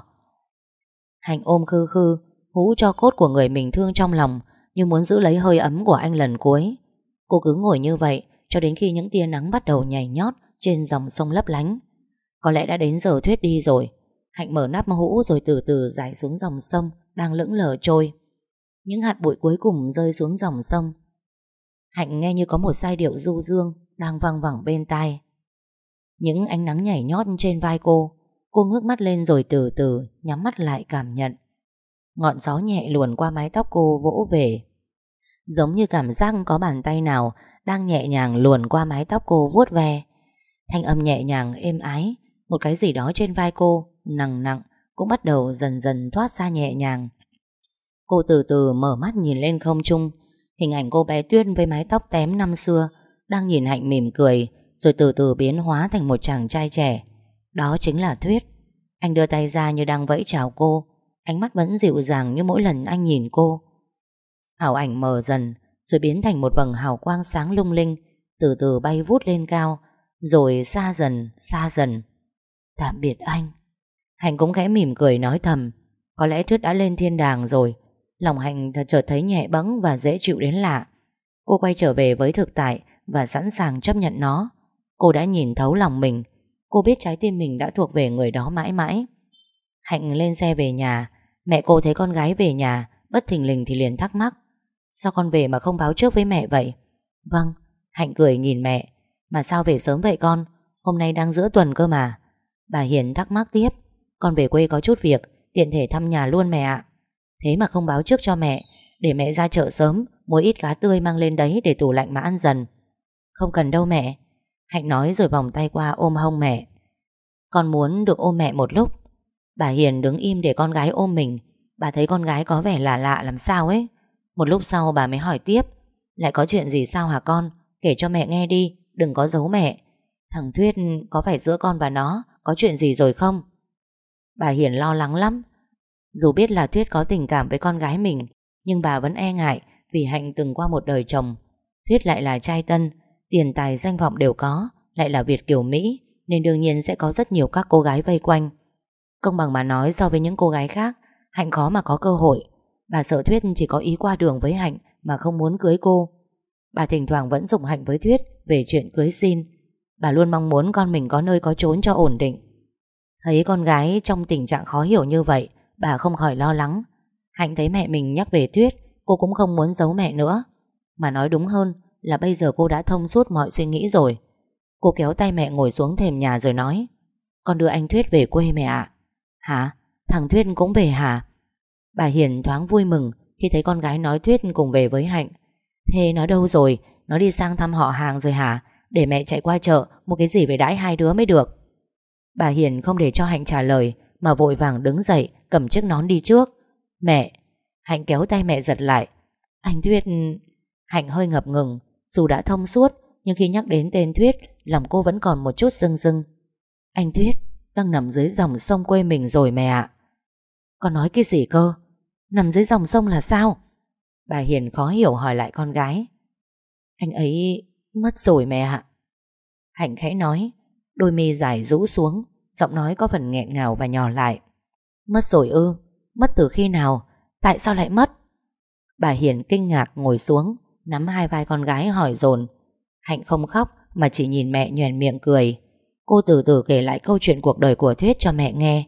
Hạnh ôm khư khư, hú cho cốt của người mình thương trong lòng, như muốn giữ lấy hơi ấm của anh lần cuối. Cô cứ ngồi như vậy cho đến khi những tia nắng bắt đầu nhảy nhót trên dòng sông lấp lánh. Có lẽ đã đến giờ thuyết đi rồi. Hạnh mở nắp hũ rồi từ từ dài xuống dòng sông đang lững lờ trôi. Những hạt bụi cuối cùng rơi xuống dòng sông. Hạnh nghe như có một sai điệu du dương đang vang vẳng bên tai. Những ánh nắng nhảy nhót trên vai cô. Cô ngước mắt lên rồi từ từ nhắm mắt lại cảm nhận. Ngọn gió nhẹ luồn qua mái tóc cô vỗ về Giống như cảm giác có bàn tay nào Đang nhẹ nhàng luồn qua mái tóc cô vuốt ve Thanh âm nhẹ nhàng, êm ái, Một cái gì đó trên vai cô, Nặng nặng, Cũng bắt đầu dần dần thoát ra nhẹ nhàng Cô từ từ mở mắt nhìn lên không trung. Hình ảnh cô bé Tuyết với mái tóc tém năm xưa Đang nhìn Hạnh mỉm cười Rồi từ từ biến hóa thành một chàng trai trẻ. Đó chính là Thuyết Anh đưa tay ra như đang vẫy chào cô. Ánh mắt vẫn dịu dàng như mỗi lần anh nhìn cô. Ảo ảnh mờ dần Rồi biến thành một vầng hào quang sáng lung linh Từ từ bay vút lên cao Rồi xa dần, xa dần. Tạm biệt anh. Hạnh cũng khẽ mỉm cười nói thầm Có lẽ Thuyết đã lên thiên đàng rồi Lòng Hạnh thật chợt thấy nhẹ bẫng và dễ chịu đến lạ. Cô quay trở về với thực tại Và sẵn sàng chấp nhận nó. Cô đã nhìn thấu lòng mình. Cô biết trái tim mình đã thuộc về người đó mãi mãi. Hạnh lên xe về nhà. Mẹ cô thấy con gái về nhà, Bất thình lình thì liền thắc mắc. Sao con về mà không báo trước với mẹ vậy? Vâng Hạnh cười nhìn mẹ. Mà sao về sớm vậy con? Hôm nay đang giữa tuần cơ mà. Bà Hiền thắc mắc tiếp. Con về quê có chút việc, Tiện thể thăm nhà luôn mẹ ạ. Thế mà không báo trước cho mẹ, Để mẹ ra chợ sớm, Mua ít cá tươi mang lên đấy để tủ lạnh mà ăn dần. Không cần đâu mẹ. Hạnh nói rồi vòng tay qua ôm hông mẹ. Con muốn được ôm mẹ một lúc. Bà Hiền đứng im để con gái ôm mình. Bà thấy con gái có vẻ lạ lạ làm sao ấy. Một lúc sau bà mới hỏi tiếp. Lại có chuyện gì sao hả con? Kể cho mẹ nghe đi, Đừng có giấu mẹ. Thằng Thuyết, có phải giữa con và nó Có chuyện gì rồi không? Bà Hiền lo lắng lắm. Dù biết là Thuyết có tình cảm với con gái mình, Nhưng bà vẫn e ngại Vì Hạnh từng qua một đời chồng. Thuyết lại là trai tân, Tiền tài danh vọng đều có, Lại là Việt Kiều Mỹ, Nên đương nhiên sẽ có rất nhiều các cô gái vây quanh. Công bằng mà nói so với những cô gái khác, Hạnh khó mà có cơ hội. Bà sợ Thuyết chỉ có ý qua đường với Hạnh Mà không muốn cưới cô. Bà thỉnh thoảng vẫn dùng Hạnh với Thuyết Về chuyện cưới xin. Bà luôn mong muốn con mình có nơi có trốn cho ổn định. Thấy con gái trong tình trạng khó hiểu như vậy Bà không khỏi lo lắng. Hạnh thấy mẹ mình nhắc về tuyết, Cô cũng không muốn giấu mẹ nữa. Mà nói đúng hơn là bây giờ cô đã thông suốt mọi suy nghĩ rồi. Cô kéo tay mẹ ngồi xuống thềm nhà rồi nói Con đưa anh Thuyết về quê mẹ ạ. Hả? Thằng Thuyết cũng về hả? Bà Hiền thoáng vui mừng khi thấy con gái nói Thuyết cùng về với Hạnh. Thế nó đâu rồi? Nó đi sang thăm họ hàng rồi hả? Để mẹ chạy qua chợ Mua cái gì về đãi hai đứa mới được? Bà Hiền không để cho Hạnh trả lời mà vội vàng đứng dậy, Cầm chiếc nón đi trước. Mẹ Hạnh kéo tay mẹ giật lại. Anh Thuyết, Hạnh hơi ngập ngừng. Dù đã thông suốt, Nhưng khi nhắc đến tên Thuyết, Lòng cô vẫn còn một chút rưng rưng. Anh Thuyết đang nằm dưới dòng sông quê mình rồi mẹ ạ. Con nói cái gì cơ? Nằm dưới dòng sông là sao? Bà Hiền khó hiểu hỏi lại con gái. Anh ấy mất rồi mẹ ạ. Hạnh khẽ nói, Đôi mi dài rũ xuống. Giọng nói có phần nghẹn ngào và nhỏ lại. Mất rồi ư? Mất từ khi nào? Tại sao lại mất? Bà Hiền kinh ngạc ngồi xuống, Nắm hai vai con gái hỏi dồn. Hạnh không khóc mà chỉ nhìn mẹ nhoèn miệng cười. Cô từ từ kể lại câu chuyện cuộc đời của Thuyết cho mẹ nghe.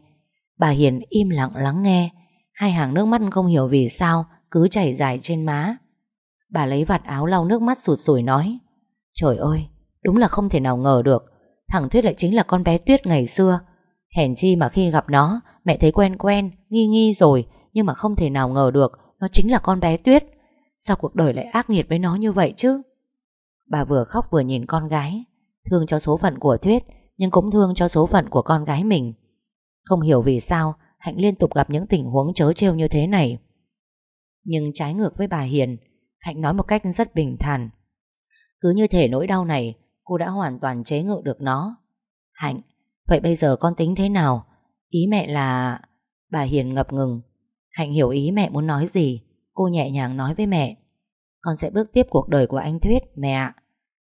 Bà Hiền im lặng lắng nghe. Hai hàng nước mắt không hiểu vì sao Cứ chảy dài trên má. Bà lấy vạt áo lau nước mắt sụt sùi nói, Trời ơi, Đúng là không thể nào ngờ được. Thằng Thuyết lại chính là con bé Tuyết ngày xưa. Hèn chi mà khi gặp nó Mẹ thấy quen quen, nghi nghi rồi Nhưng mà không thể nào ngờ được Nó chính là con bé Tuyết. Sao cuộc đời lại ác nghiệt với nó như vậy chứ? Bà vừa khóc vừa nhìn con gái. Thương cho số phận của Thuyết Nhưng cũng thương cho số phận của con gái mình. Không hiểu vì sao Hạnh liên tục gặp những tình huống chớ trêu như thế này. Nhưng trái ngược với bà Hiền Hạnh nói một cách rất bình thản. Cứ như thể nỗi đau này Cô đã hoàn toàn chế ngự được nó. Hạnh, Vậy bây giờ con tính thế nào? Ý mẹ là Bà Hiền ngập ngừng. Hạnh hiểu ý mẹ muốn nói gì. Cô nhẹ nhàng nói với mẹ. Con sẽ bước tiếp cuộc đời của anh Thuyết, Mẹ ạ.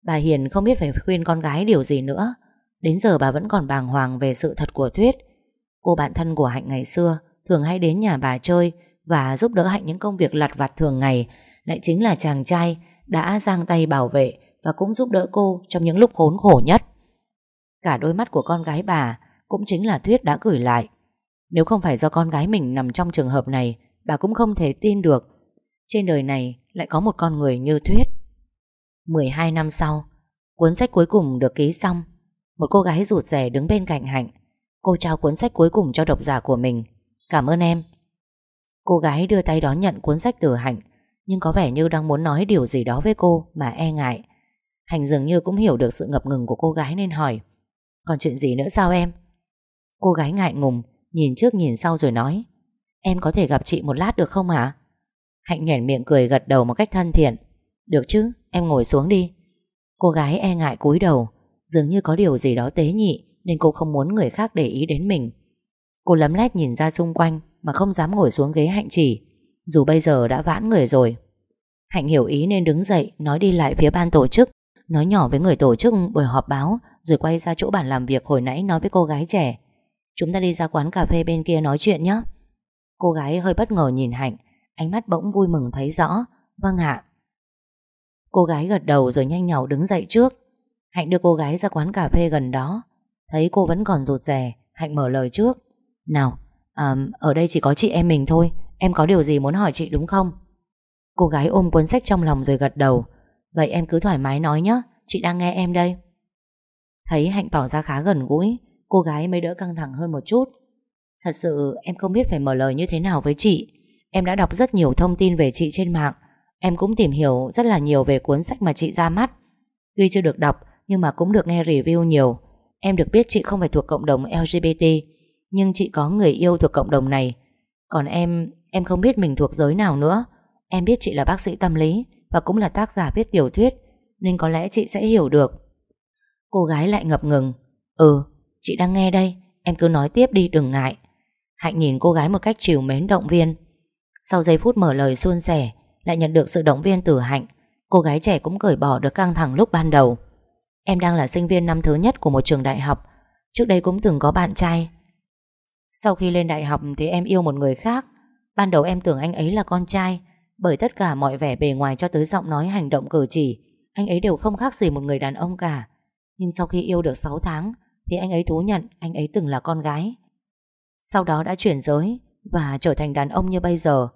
Bà Hiền không biết phải khuyên con gái điều gì nữa. Đến giờ bà vẫn còn bàng hoàng về sự thật của Thuyết. Cô bạn thân của Hạnh ngày xưa Thường hay đến nhà bà chơi Và giúp đỡ Hạnh những công việc lặt vặt thường ngày. Lại chính là chàng trai Đã giang tay bảo vệ và cũng giúp đỡ cô trong những lúc khốn khổ nhất. Cả đôi mắt của con gái bà Cũng chính là Thuyết đã gửi lại. Nếu không phải do con gái mình nằm trong trường hợp này, Bà cũng không thể tin được. Trên đời này lại có một con người như Thuyết. 12 năm sau, Cuốn sách cuối cùng được ký xong, Một cô gái rụt rè đứng bên cạnh Hạnh. Cô trao cuốn sách cuối cùng cho độc giả của mình. Cảm ơn em. Cô gái đưa tay đón nhận cuốn sách từ Hạnh, Nhưng có vẻ như đang muốn nói điều gì đó với cô Mà e ngại. Hạnh dường như cũng hiểu được sự ngập ngừng của cô gái nên hỏi, Còn chuyện gì nữa sao em? Cô gái ngại ngùng, Nhìn trước nhìn sau rồi nói, Em có thể gặp chị một lát được không hả? Hạnh nhoẻn miệng cười gật đầu một cách thân thiện, Được chứ, em ngồi xuống đi. Cô gái e ngại cúi đầu, Dường như có điều gì đó tế nhị Nên cô không muốn người khác để ý đến mình. Cô lấm lét nhìn ra xung quanh Mà không dám ngồi xuống ghế Hạnh chỉ, Dù bây giờ đã vãn người rồi. Hạnh hiểu ý nên đứng dậy, Nói đi lại phía ban tổ chức. Nói nhỏ với người tổ chức buổi họp báo Rồi quay ra chỗ bàn làm việc hồi nãy nói với cô gái trẻ. Chúng ta đi ra quán cà phê bên kia nói chuyện nhé. Cô gái hơi bất ngờ nhìn Hạnh Ánh mắt bỗng vui mừng thấy rõ. Vâng ạ. Cô gái gật đầu rồi nhanh nhảu đứng dậy trước. Hạnh đưa cô gái ra quán cà phê gần đó. Thấy cô vẫn còn rụt rè Hạnh mở lời trước. Nào, à, ở đây chỉ có chị em mình thôi. Em có điều gì muốn hỏi chị đúng không? Cô gái ôm cuốn sách trong lòng rồi gật đầu. Vậy em cứ thoải mái nói nhé Chị đang nghe em đây. Thấy Hạnh tỏ ra khá gần gũi, Cô gái mới đỡ căng thẳng hơn một chút. Thật sự em không biết phải mở lời như thế nào với chị. Em đã đọc rất nhiều thông tin về chị trên mạng. Em cũng tìm hiểu rất là nhiều về cuốn sách mà chị ra mắt. Tuy chưa được đọc, Nhưng mà cũng được nghe review nhiều. Em được biết chị không phải thuộc cộng đồng LGBT Nhưng chị có người yêu thuộc cộng đồng này. Còn em Em không biết mình thuộc giới nào nữa. Em biết chị là bác sĩ tâm lý. Và cũng là tác giả viết tiểu thuyết, Nên có lẽ chị sẽ hiểu được. Cô gái lại ngập ngừng. Ừ chị đang nghe đây, Em cứ nói tiếp đi, đừng ngại. Hạnh nhìn cô gái một cách chiều mến động viên. Sau giây phút mở lời suôn sẻ, Lại nhận được sự động viên từ Hạnh. Cô gái trẻ cũng cởi bỏ được căng thẳng lúc ban đầu. Em đang là sinh viên năm thứ nhất của một trường đại học. Trước đây cũng từng có bạn trai. Sau khi lên đại học thì em yêu một người khác. Ban đầu em tưởng anh ấy là con trai. Bởi tất cả mọi vẻ bề ngoài cho tới giọng nói hành động cử chỉ, Anh ấy đều không khác gì một người đàn ông cả. Nhưng sau khi yêu được 6 tháng, Thì anh ấy thú nhận anh ấy từng là con gái. Sau đó đã chuyển giới Và trở thành đàn ông như bây giờ.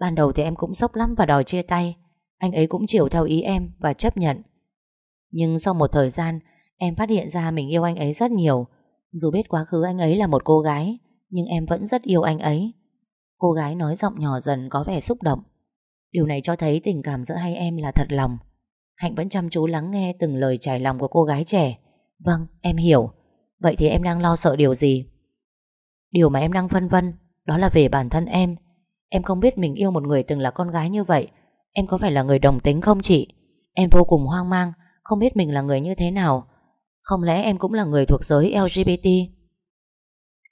Ban đầu thì em cũng sốc lắm và đòi chia tay. Anh ấy cũng chiều theo ý em Và chấp nhận. Nhưng sau một thời gian, Em phát hiện ra mình yêu anh ấy rất nhiều. Dù biết quá khứ anh ấy là một cô gái, Nhưng em vẫn rất yêu anh ấy. Cô gái nói giọng nhỏ dần có vẻ xúc động. Điều này cho thấy tình cảm giữa hai em là thật lòng. Hạnh vẫn chăm chú lắng nghe từng lời trải lòng của cô gái trẻ. Vâng, em hiểu. Vậy thì em đang lo sợ điều gì? Điều mà em đang phân vân Đó là về bản thân em. Em không biết mình yêu một người từng là con gái như vậy. Em có phải là người đồng tính không chị? Em vô cùng hoang mang Không biết mình là người như thế nào. Không lẽ em cũng là người thuộc giới LGBT?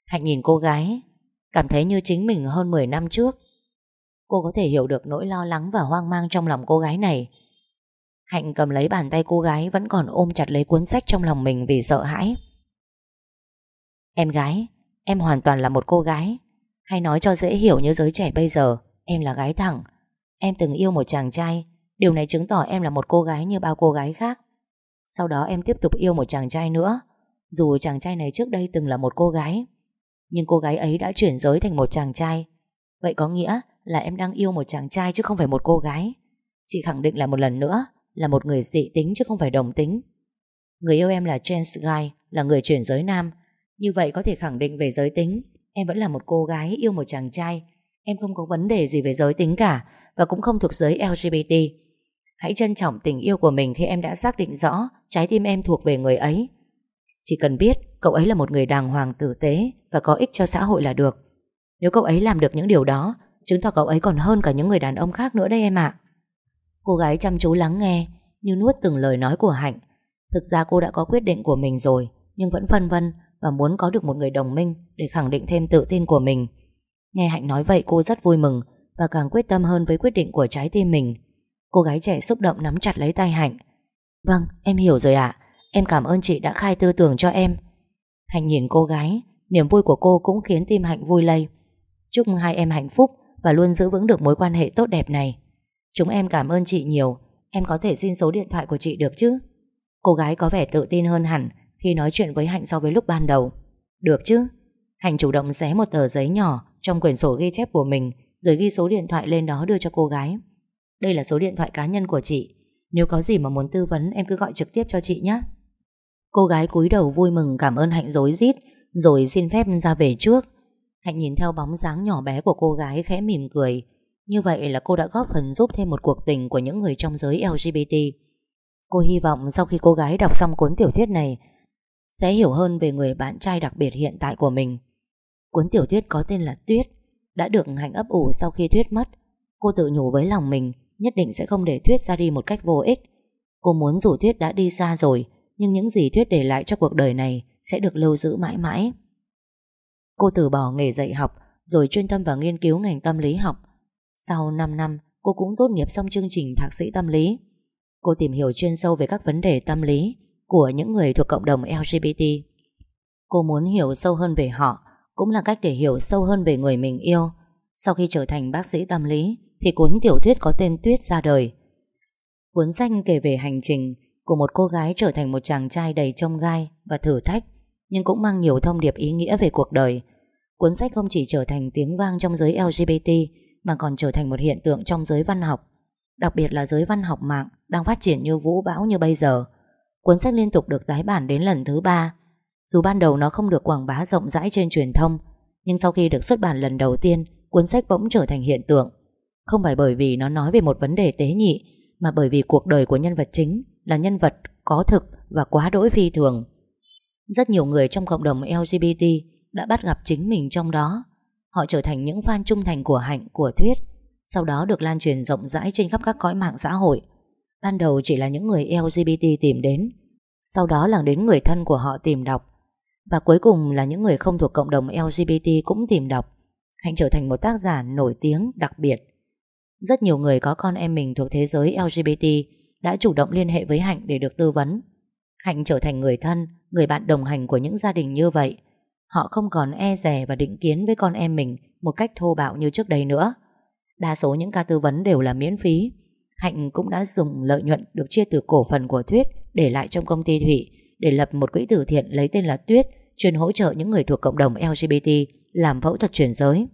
Hạnh nhìn cô gái Cảm thấy như chính mình hơn 10 năm trước. Cô có thể hiểu được nỗi lo lắng và hoang mang trong lòng cô gái này. Hạnh cầm lấy bàn tay cô gái Vẫn còn ôm chặt lấy cuốn sách trong lòng mình vì sợ hãi. Em gái, Em hoàn toàn là một cô gái. Hay nói cho dễ hiểu như giới trẻ bây giờ, Em là gái thẳng. Em từng yêu một chàng trai, Điều này chứng tỏ em là một cô gái như bao cô gái khác. Sau đó em tiếp tục yêu một chàng trai nữa, Dù chàng trai này trước đây từng là một cô gái. Nhưng cô gái ấy đã chuyển giới thành một chàng trai. Vậy có nghĩa là em đang yêu một chàng trai chứ không phải một cô gái. Chị khẳng định là một lần nữa, Là một người dị tính chứ không phải đồng tính. Người yêu em là trans guy, Là người chuyển giới nam. Như vậy có thể khẳng định về giới tính, Em vẫn là một cô gái yêu một chàng trai. Em không có vấn đề gì về giới tính cả Và cũng không thuộc giới LGBT Hãy trân trọng tình yêu của mình Khi em đã xác định rõ Trái tim em thuộc về người ấy. Chỉ cần biết cậu ấy là một người đàng hoàng tử tế Và có ích cho xã hội là được. Nếu cậu ấy làm được những điều đó Chứng tỏ cậu ấy còn hơn cả những người đàn ông khác nữa đấy em ạ. Cô gái chăm chú lắng nghe, Như nuốt từng lời nói của Hạnh. Thực ra cô đã có quyết định của mình rồi, Nhưng vẫn phân vân Và muốn có được một người đồng minh Để khẳng định thêm tự tin của mình. Nghe Hạnh nói vậy, cô rất vui mừng Và càng quyết tâm hơn với quyết định của trái tim mình. Cô gái trẻ xúc động nắm chặt lấy tay Hạnh. Vâng em hiểu rồi ạ. Em cảm ơn chị đã khai tư tưởng cho em. Hạnh nhìn cô gái, Niềm vui của cô cũng khiến tim Hạnh vui lây. Chúc hai em hạnh phúc và luôn giữ vững được mối quan hệ tốt đẹp này. Chúng em cảm ơn chị nhiều. Em có thể xin số điện thoại của chị được chứ? Cô gái có vẻ tự tin hơn hẳn Khi nói chuyện với Hạnh so với lúc ban đầu. Được chứ? Hạnh chủ động xé một tờ giấy nhỏ Trong quyển sổ ghi chép của mình, Rồi ghi số điện thoại lên đó đưa cho cô gái. Đây là số điện thoại cá nhân của chị. Nếu có gì mà muốn tư vấn, Em cứ gọi trực tiếp cho chị nhé. Cô gái cúi đầu vui mừng cảm ơn Hạnh dối rít, Rồi xin phép ra về trước. Hạnh nhìn theo bóng dáng nhỏ bé của cô gái khẽ mỉm cười như vậy là cô đã góp phần giúp thêm một cuộc tình của những người trong giới LGBT. Cô hy vọng sau khi cô gái đọc xong cuốn tiểu thuyết này, sẽ hiểu hơn về người bạn trai đặc biệt hiện tại của mình. Cuốn tiểu thuyết có tên là Tuyết đã được Hạnh ấp ủ sau khi Tuyết mất. Cô tự nhủ với lòng mình, nhất định sẽ không để Tuyết ra đi một cách vô ích. Cô muốn dù Tuyết đã đi xa rồi, nhưng những gì Tuyết để lại cho cuộc đời này sẽ được lưu giữ mãi mãi. Cô từ bỏ nghề dạy học rồi chuyên tâm vào nghiên cứu ngành tâm lý học sau 5 năm, cô cũng tốt nghiệp xong chương trình thạc sĩ tâm lý. Cô tìm hiểu chuyên sâu về các vấn đề tâm lý của những người thuộc cộng đồng LGBT. Cô muốn hiểu sâu hơn về họ, cũng là cách để hiểu sâu hơn về người mình yêu. Sau khi trở thành bác sĩ tâm lý, thì cuốn tiểu thuyết có tên Tuyết ra đời. Cuốn danh kể về hành trình của một cô gái trở thành một chàng trai đầy trông gai và thử thách, nhưng cũng mang nhiều thông điệp ý nghĩa về cuộc đời. Cuốn sách không chỉ trở thành tiếng vang trong giới LGBT, mà còn trở thành một hiện tượng trong giới văn học, đặc biệt là giới văn học mạng đang phát triển như vũ bão như bây giờ. Cuốn sách liên tục được tái bản đến lần thứ ba. Dù ban đầu nó không được quảng bá rộng rãi trên truyền thông, nhưng sau khi được xuất bản lần đầu tiên, cuốn sách bỗng trở thành hiện tượng. Không phải bởi vì nó nói về một vấn đề tế nhị, mà bởi vì cuộc đời của nhân vật chính là nhân vật có thực và quá đỗi phi thường. Rất nhiều người trong cộng đồng LGBT đã bắt gặp chính mình trong đó. Họ trở thành những fan trung thành của Hạnh, của Thuyết Sau đó được lan truyền rộng rãi trên khắp các cõi mạng xã hội. Ban đầu chỉ là những người LGBT tìm đến Sau đó là đến người thân của họ tìm đọc. Và cuối cùng là những người không thuộc cộng đồng LGBT cũng tìm đọc. Hạnh trở thành một tác giả nổi tiếng đặc biệt. Rất nhiều người có con em mình thuộc thế giới LGBT Đã chủ động liên hệ với Hạnh để được tư vấn. Hạnh trở thành người thân, người bạn đồng hành của những gia đình như vậy Họ không còn e rè và định kiến với con em mình một cách thô bạo như trước đây nữa. Đa số những ca tư vấn đều là miễn phí. Hạnh cũng đã dùng lợi nhuận được chia từ cổ phần của Tuyết để lại trong công ty Thụy để lập một quỹ từ thiện lấy tên là Tuyết chuyên hỗ trợ những người thuộc cộng đồng LGBT làm phẫu thuật chuyển giới.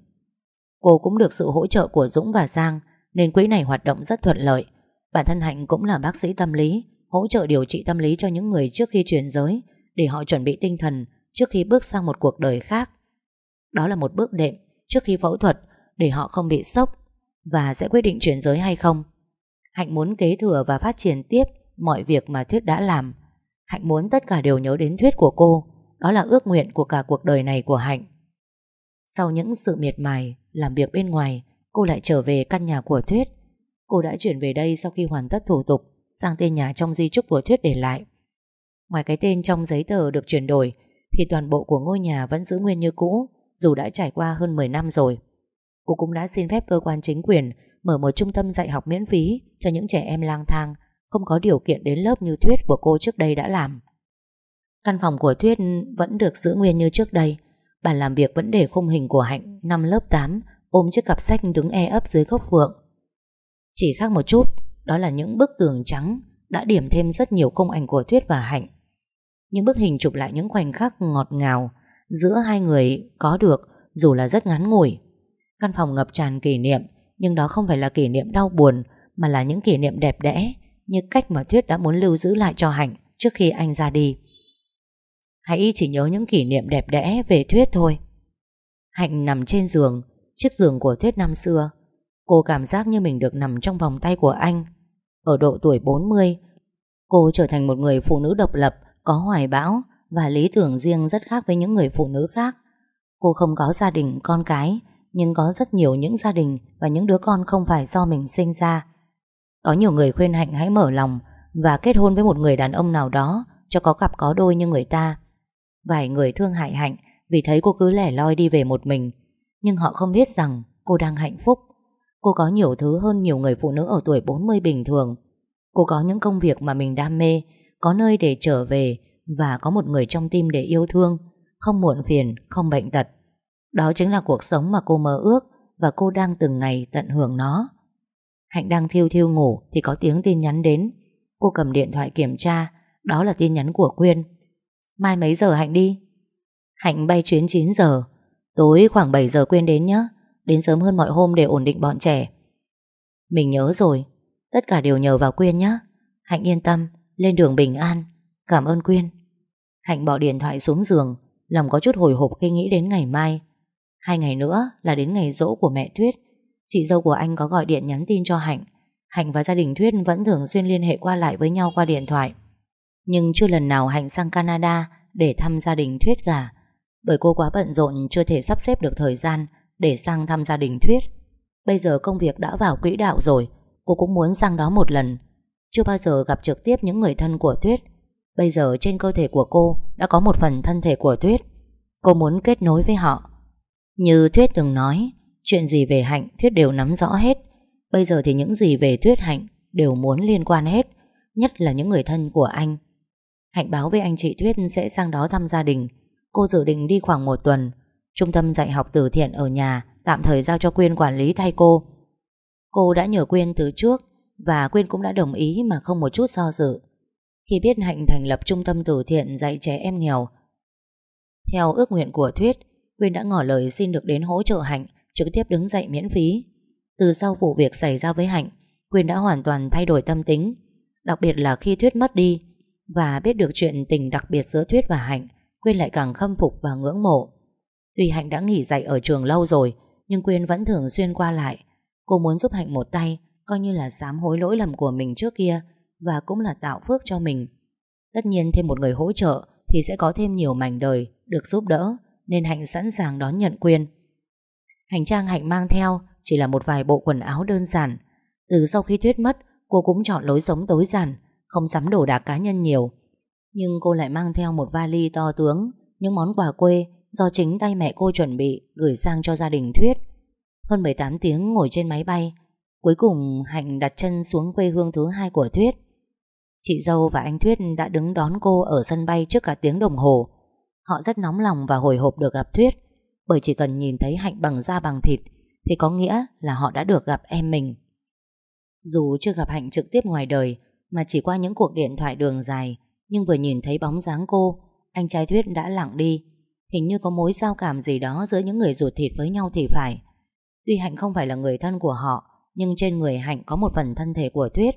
Cô cũng được sự hỗ trợ của Dũng và Giang nên quỹ này hoạt động rất thuận lợi. Bản thân Hạnh cũng là bác sĩ tâm lý hỗ trợ điều trị tâm lý cho những người trước khi chuyển giới để họ chuẩn bị tinh thần trước khi bước sang một cuộc đời khác. Đó là một bước đệm trước khi phẫu thuật để họ không bị sốc. và sẽ quyết định chuyển giới hay không. Hạnh muốn kế thừa và phát triển tiếp mọi việc mà Thuyết đã làm. Hạnh muốn tất cả đều nhớ đến Thuyết của cô. Đó là ước nguyện của cả cuộc đời này của Hạnh. Sau những sự miệt mài, làm việc bên ngoài, cô lại trở về căn nhà của Thuyết. Cô đã chuyển về đây sau khi hoàn tất thủ tục sang tên nhà trong di chúc của Thuyết để lại. Ngoài cái tên trong giấy tờ được chuyển đổi, thì toàn bộ của ngôi nhà vẫn giữ nguyên như cũ, dù đã trải qua hơn 10 năm rồi. Cô cũng đã xin phép cơ quan chính quyền mở một trung tâm dạy học miễn phí cho những trẻ em lang thang không có điều kiện đến lớp như Thuyết của cô trước đây đã làm. Căn phòng của Thuyết vẫn được giữ nguyên như trước đây. Bàn làm việc vẫn để khung hình của Hạnh năm lớp 8 ôm chiếc cặp sách đứng e ấp dưới gốc phượng. Chỉ khác một chút, đó là những bức tường trắng đã điểm thêm rất nhiều khung ảnh của Thuyết và Hạnh. Những bức hình chụp lại những khoảnh khắc ngọt ngào giữa hai người có được dù là rất ngắn ngủi. Căn phòng ngập tràn kỷ niệm nhưng đó không phải là kỷ niệm đau buồn mà là những kỷ niệm đẹp đẽ như cách mà Thuyết đã muốn lưu giữ lại cho Hạnh trước khi anh ra đi. Hãy chỉ nhớ những kỷ niệm đẹp đẽ về Thuyết thôi. Hạnh nằm trên giường, chiếc giường của Thuyết năm xưa. Cô cảm giác như mình được nằm trong vòng tay của anh. Ở độ tuổi 40, cô trở thành một người phụ nữ độc lập, có hoài bão và lý tưởng riêng rất khác với những người phụ nữ khác. Cô không có gia đình, con cái, nhưng có rất nhiều những gia đình và những đứa con không phải do mình sinh ra. Có nhiều người khuyên Hạnh hãy mở lòng và kết hôn với một người đàn ông nào đó cho có cặp có đôi như người ta. Vài người thương hại Hạnh vì thấy cô cứ lẻ loi đi về một mình, nhưng họ không biết rằng cô đang hạnh phúc. Cô có nhiều thứ hơn nhiều người phụ nữ ở tuổi 40 bình thường. Cô có những công việc mà mình đam mê, có nơi để trở về và có một người trong tim để yêu thương, không muộn phiền, không bệnh tật. Đó chính là cuộc sống mà cô mơ ước và cô đang từng ngày tận hưởng nó. Hạnh đang thiêu thiêu ngủ thì có tiếng tin nhắn đến. Cô cầm điện thoại kiểm tra, đó là tin nhắn của Quyên. Mai mấy giờ Hạnh đi? Hạnh bay chuyến 9 giờ. Tối khoảng 7 giờ Quyên đến nhé. Đến sớm hơn mọi hôm để ổn định bọn trẻ. Mình nhớ rồi. Tất cả đều nhờ vào Quyên nhé. Hạnh yên tâm, lên đường bình an. Cảm ơn Quyên. Hạnh bỏ điện thoại xuống giường, lòng có chút hồi hộp khi nghĩ đến ngày mai. Hai ngày nữa là đến ngày rỗ của mẹ Thuyết Chị dâu của anh có gọi điện nhắn tin cho Hạnh Hạnh và gia đình Thuyết vẫn thường xuyên liên hệ qua lại với nhau qua điện thoại Nhưng chưa lần nào Hạnh sang Canada Để thăm gia đình Thuyết cả Bởi cô quá bận rộn chưa thể sắp xếp được thời gian để sang thăm gia đình Thuyết Bây giờ công việc đã vào quỹ đạo rồi Cô cũng muốn sang đó một lần Chưa bao giờ gặp trực tiếp những người thân của Thuyết Bây giờ trên cơ thể của cô Đã có một phần thân thể của Thuyết Cô muốn kết nối với họ như Thuyết từng nói, chuyện gì về Hạnh Thuyết đều nắm rõ hết. Bây giờ thì những gì về Thuyết Hạnh đều muốn liên quan hết, nhất là những người thân của anh. Hạnh báo với anh chị Thuyết sẽ sang đó thăm gia đình. Cô dự định đi khoảng một tuần. Trung tâm dạy học từ thiện ở nhà tạm thời giao cho Quyên quản lý thay cô. Cô đã nhờ Quyên từ trước và Quyên cũng đã đồng ý mà không một chút do dự. Khi biết Hạnh thành lập trung tâm từ thiện dạy trẻ em nghèo, theo ước nguyện của Thuyết, Quyên đã ngỏ lời xin được đến hỗ trợ Hạnh trực tiếp đứng dậy miễn phí. Từ sau vụ việc xảy ra với Hạnh, Quyên đã hoàn toàn thay đổi tâm tính, đặc biệt là khi Thuyết mất đi và biết được chuyện tình đặc biệt giữa Thuyết và Hạnh, Quyên lại càng khâm phục và ngưỡng mộ. Tuy Hạnh đã nghỉ dạy ở trường lâu rồi, nhưng Quyên vẫn thường xuyên qua lại. Cô muốn giúp Hạnh một tay, coi như là sám hối lỗi lầm của mình trước kia và cũng là tạo phước cho mình. Tất nhiên thêm một người hỗ trợ thì sẽ có thêm nhiều mảnh đời được giúp đỡ nên Hạnh sẵn sàng đón nhận Quyên. Hành trang Hạnh mang theo chỉ là một vài bộ quần áo đơn giản. Từ sau khi Thuyết mất, cô cũng chọn lối sống tối giản, không sắm đồ đạc cá nhân nhiều. Nhưng cô lại mang theo một vali to tướng, những món quà quê do chính tay mẹ cô chuẩn bị gửi sang cho gia đình Thuyết. Hơn 18 tiếng ngồi trên máy bay, cuối cùng Hạnh đặt chân xuống quê hương thứ hai của Thuyết. Chị dâu và anh Thuyết đã đứng đón cô ở sân bay trước cả tiếng đồng hồ. Họ rất nóng lòng và hồi hộp được gặp Thuyết Bởi chỉ cần nhìn thấy Hạnh bằng da bằng thịt Thì có nghĩa là họ đã được gặp em mình Dù chưa gặp Hạnh trực tiếp ngoài đời Mà chỉ qua những cuộc điện thoại đường dài Nhưng vừa nhìn thấy bóng dáng cô Anh trai Thuyết đã lặng đi Hình như có mối giao cảm gì đó Giữa những người ruột thịt với nhau thì phải. Tuy Hạnh không phải là người thân của họ, Nhưng trên người Hạnh có một phần thân thể của Thuyết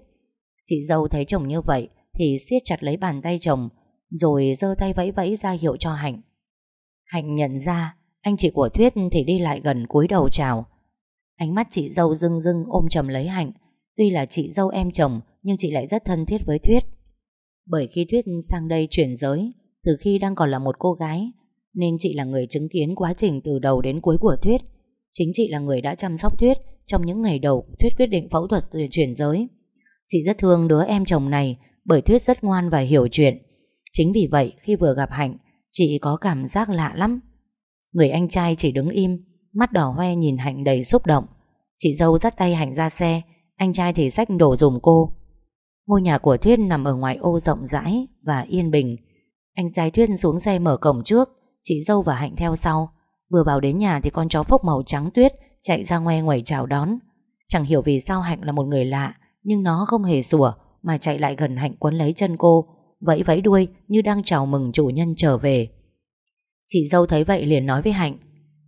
Chị dâu thấy chồng như vậy Thì siết chặt lấy bàn tay chồng, rồi giơ tay vẫy vẫy ra hiệu cho Hạnh. Hạnh nhận ra, Anh chị của Thuyết thì đi lại gần cúi đầu chào. Ánh mắt chị dâu rưng rưng ôm chầm lấy Hạnh. Tuy là chị dâu em chồng, Nhưng chị lại rất thân thiết với Thuyết Bởi khi Thuyết sang đây chuyển giới, Từ khi đang còn là một cô gái nên chị là người chứng kiến quá trình từ đầu đến cuối của Thuyết. Chính chị là người đã chăm sóc Thuyết Trong những ngày đầu Thuyết quyết định phẫu thuật để chuyển giới. Chị rất thương đứa em chồng này Bởi Thuyết rất ngoan và hiểu chuyện. Chính vì vậy, khi vừa gặp Hạnh, Chị có cảm giác lạ lắm. Người anh trai chỉ đứng im, Mắt đỏ hoe nhìn Hạnh đầy xúc động. Chị dâu dắt tay Hạnh ra xe, Anh trai thì xách đồ dùm cô. Ngôi nhà của Thuyết nằm ở ngoài ô rộng rãi Và yên bình. Anh trai Thuyết xuống xe mở cổng trước Chị dâu và Hạnh theo sau. Vừa vào đến nhà thì con chó phốc màu trắng tuyết Chạy ra ngoe ngoẩy chào đón. Chẳng hiểu vì sao Hạnh là một người lạ, Nhưng nó không hề sủa, Mà chạy lại gần Hạnh quấn lấy chân cô, Vẫy vẫy đuôi như đang chào mừng chủ nhân trở về. Chị dâu thấy vậy liền nói với Hạnh,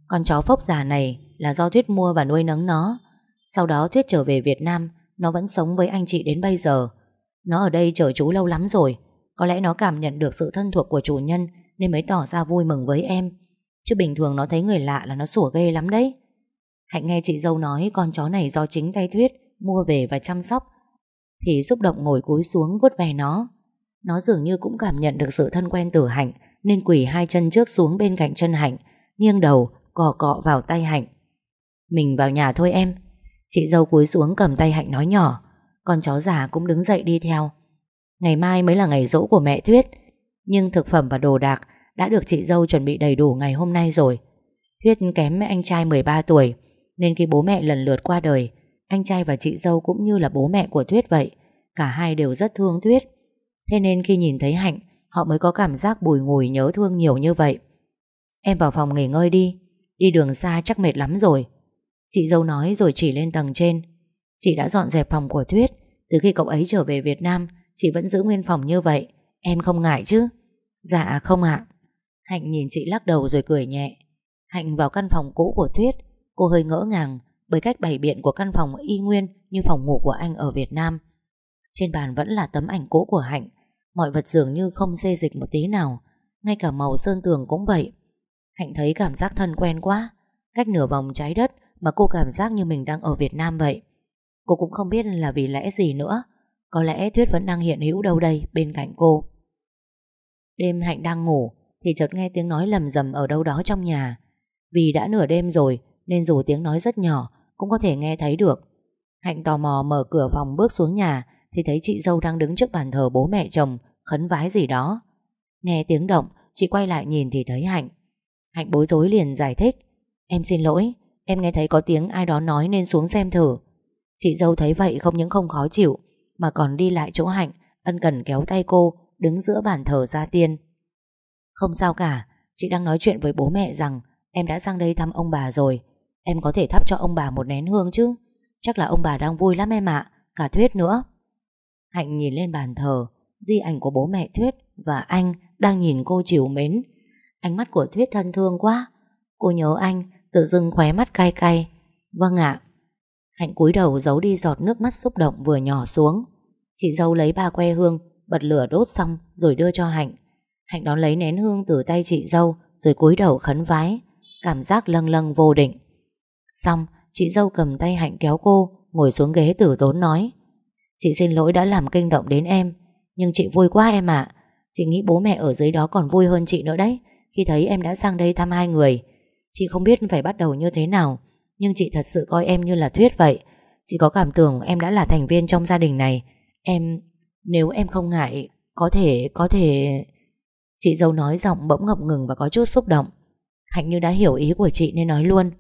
Con chó phốc già này là do Thuyết mua và nuôi nấng nó. Sau đó Thuyết trở về Việt Nam, Nó vẫn sống với anh chị đến bây giờ. Nó ở đây chờ chú lâu lắm rồi, Có lẽ nó cảm nhận được sự thân thuộc của chủ nhân nên mới tỏ ra vui mừng với em. Chứ bình thường nó thấy người lạ là nó sủa ghê lắm đấy. Hạnh nghe chị dâu nói Con chó này do chính tay Thuyết Mua về và chăm sóc, Thì xúc động ngồi cúi xuống vuốt về nó. Nó dường như cũng cảm nhận được sự thân quen từ Hạnh, Nên quỳ hai chân trước xuống bên cạnh chân Hạnh, Nghiêng đầu, cọ cọ vào tay Hạnh. Mình vào nhà thôi em. Chị dâu cúi xuống cầm tay Hạnh nói nhỏ. Con chó già cũng đứng dậy đi theo. Ngày mai mới là ngày dỗ của mẹ Thuyết. Nhưng thực phẩm và đồ đạc Đã được chị dâu chuẩn bị đầy đủ ngày hôm nay rồi. Thuyết kém anh trai 13 tuổi, Nên khi bố mẹ lần lượt qua đời, Anh trai và chị dâu cũng như là bố mẹ của Thuyết vậy, Cả hai đều rất thương Thuyết. Thế nên khi nhìn thấy Hạnh, Họ mới có cảm giác bùi ngùi nhớ thương nhiều như vậy. Em vào phòng nghỉ ngơi đi Đi đường xa chắc mệt lắm rồi. Chị dâu nói rồi chỉ lên tầng trên. Chị đã dọn dẹp phòng của Thuyết, Từ khi cậu ấy trở về Việt Nam, Chị vẫn giữ nguyên phòng như vậy. Em không ngại chứ? Dạ không ạ. Hạnh nhìn chị lắc đầu rồi cười nhẹ. Hạnh vào căn phòng cũ của Thuyết. Cô hơi ngỡ ngàng Bởi cách bày biện của căn phòng y nguyên Như phòng ngủ của anh ở Việt Nam. Trên bàn vẫn là tấm ảnh cũ của Hạnh. Mọi vật dường như không xê dịch một tí nào. Ngay cả màu sơn tường cũng vậy. Hạnh thấy cảm giác thân quen quá. Cách nửa vòng trái đất Mà cô cảm giác như mình đang ở Việt Nam vậy. Cô cũng không biết là vì lẽ gì nữa. Có lẽ thuyết vẫn đang hiện hữu đâu đây, Bên cạnh cô. Đêm Hạnh đang ngủ, Thì chợt nghe tiếng nói lầm rầm ở đâu đó trong nhà. Vì đã nửa đêm rồi, Nên dù tiếng nói rất nhỏ, Cũng có thể nghe thấy được. Hạnh tò mò mở cửa phòng bước xuống nhà, Thì thấy chị dâu đang đứng trước bàn thờ bố mẹ chồng, Khấn vái gì đó. Nghe tiếng động, Chị quay lại nhìn thì thấy Hạnh. Hạnh bối rối liền giải thích. Em xin lỗi, Em nghe thấy có tiếng ai đó nói nên xuống xem thử. Chị dâu thấy vậy không những không khó chịu mà còn đi lại chỗ Hạnh, Ân cần kéo tay cô, Đứng giữa bàn thờ gia tiên. Không sao cả, Chị đang nói chuyện với bố mẹ rằng Em đã sang đây thăm ông bà rồi. Em có thể thắp cho ông bà một nén hương chứ? Chắc là ông bà đang vui lắm em ạ, Cả Thuyết nữa. Hạnh nhìn lên bàn thờ, Di ảnh của bố mẹ Thuyết và anh Đang nhìn cô chiều mến. Ánh mắt của Thuyết thân thương quá. Cô nhớ anh, Tự dưng khóe mắt cay cay. Vâng ạ Hạnh cúi đầu giấu đi giọt nước mắt xúc động vừa nhỏ xuống. Chị dâu lấy ba que hương, Bật lửa đốt xong rồi đưa cho Hạnh. Hạnh đón lấy nén hương từ tay chị dâu Rồi cúi đầu khấn vái, Cảm giác lâng lâng vô định. Xong, chị dâu cầm tay Hạnh kéo cô, Ngồi xuống ghế tử tốn nói, Chị xin lỗi đã làm kinh động đến em, Nhưng chị vui quá em ạ. Chị nghĩ bố mẹ ở dưới đó còn vui hơn chị nữa đấy, Khi thấy em đã sang đây thăm hai người. Chị không biết phải bắt đầu như thế nào nhưng chị thật sự coi em như là Thuyết vậy. Chị có cảm tưởng em đã là thành viên trong gia đình này. Em Nếu em không ngại Có thể, có thể Chị dâu nói giọng bỗng ngập ngừng và có chút xúc động. Hạnh như đã hiểu ý của chị nên nói luôn.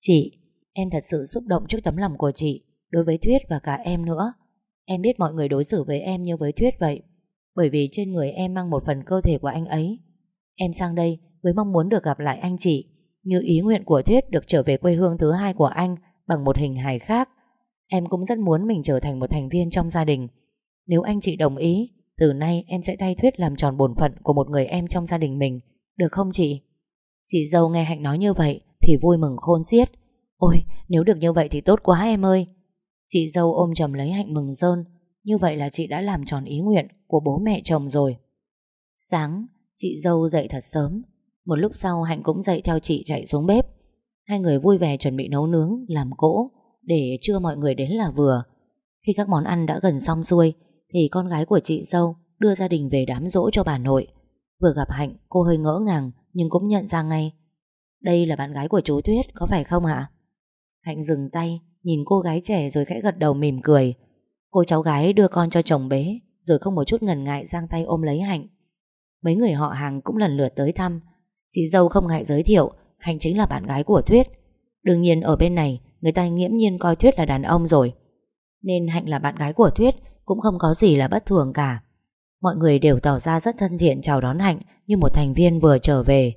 Chị, em thật sự xúc động trước tấm lòng của chị Đối với Thuyết và cả em nữa. Em biết mọi người đối xử với em như với Thuyết vậy Bởi vì trên người em mang một phần cơ thể của anh ấy. Em sang đây với mong muốn được gặp lại anh chị. Như ý nguyện của Thuyết được trở về quê hương thứ hai của anh Bằng một hình hài khác, Em cũng rất muốn mình trở thành một thành viên trong gia đình. Nếu anh chị đồng ý, Từ nay em sẽ thay Thuyết làm tròn bổn phận Của một người em trong gia đình mình, Được không chị? Chị dâu nghe Hạnh nói như vậy Thì vui mừng khôn xiết. Ôi, nếu được như vậy thì tốt quá em ơi. Chị dâu ôm chầm lấy Hạnh mừng rơn. Như vậy là chị đã làm tròn ý nguyện Của bố mẹ chồng rồi. Sáng, chị dâu dậy thật sớm. Một lúc sau Hạnh cũng dậy theo chị chạy xuống bếp. Hai người vui vẻ chuẩn bị nấu nướng, Làm cỗ, Để chưa mọi người đến là vừa. Khi các món ăn đã gần xong xuôi, Thì con gái của chị dâu Đưa gia đình về đám dỗ cho bà nội. Vừa gặp Hạnh, cô hơi ngỡ ngàng, Nhưng cũng nhận ra ngay. Đây là bạn gái của chú Tuyết, có phải không ạ? Hạnh dừng tay, Nhìn cô gái trẻ rồi khẽ gật đầu mỉm cười. Cô cháu gái đưa con cho chồng bế, Rồi không một chút ngần ngại giang tay ôm lấy Hạnh. Mấy người họ hàng cũng lần lượt tới thăm Chị dâu không ngại giới thiệu Hạnh chính là bạn gái của Thuyết. Đương nhiên ở bên này, Người ta nghiễm nhiên coi Thuyết là đàn ông rồi. Nên Hạnh là bạn gái của Thuyết, Cũng không có gì là bất thường cả. Mọi người đều tỏ ra rất thân thiện chào đón Hạnh Như một thành viên vừa trở về.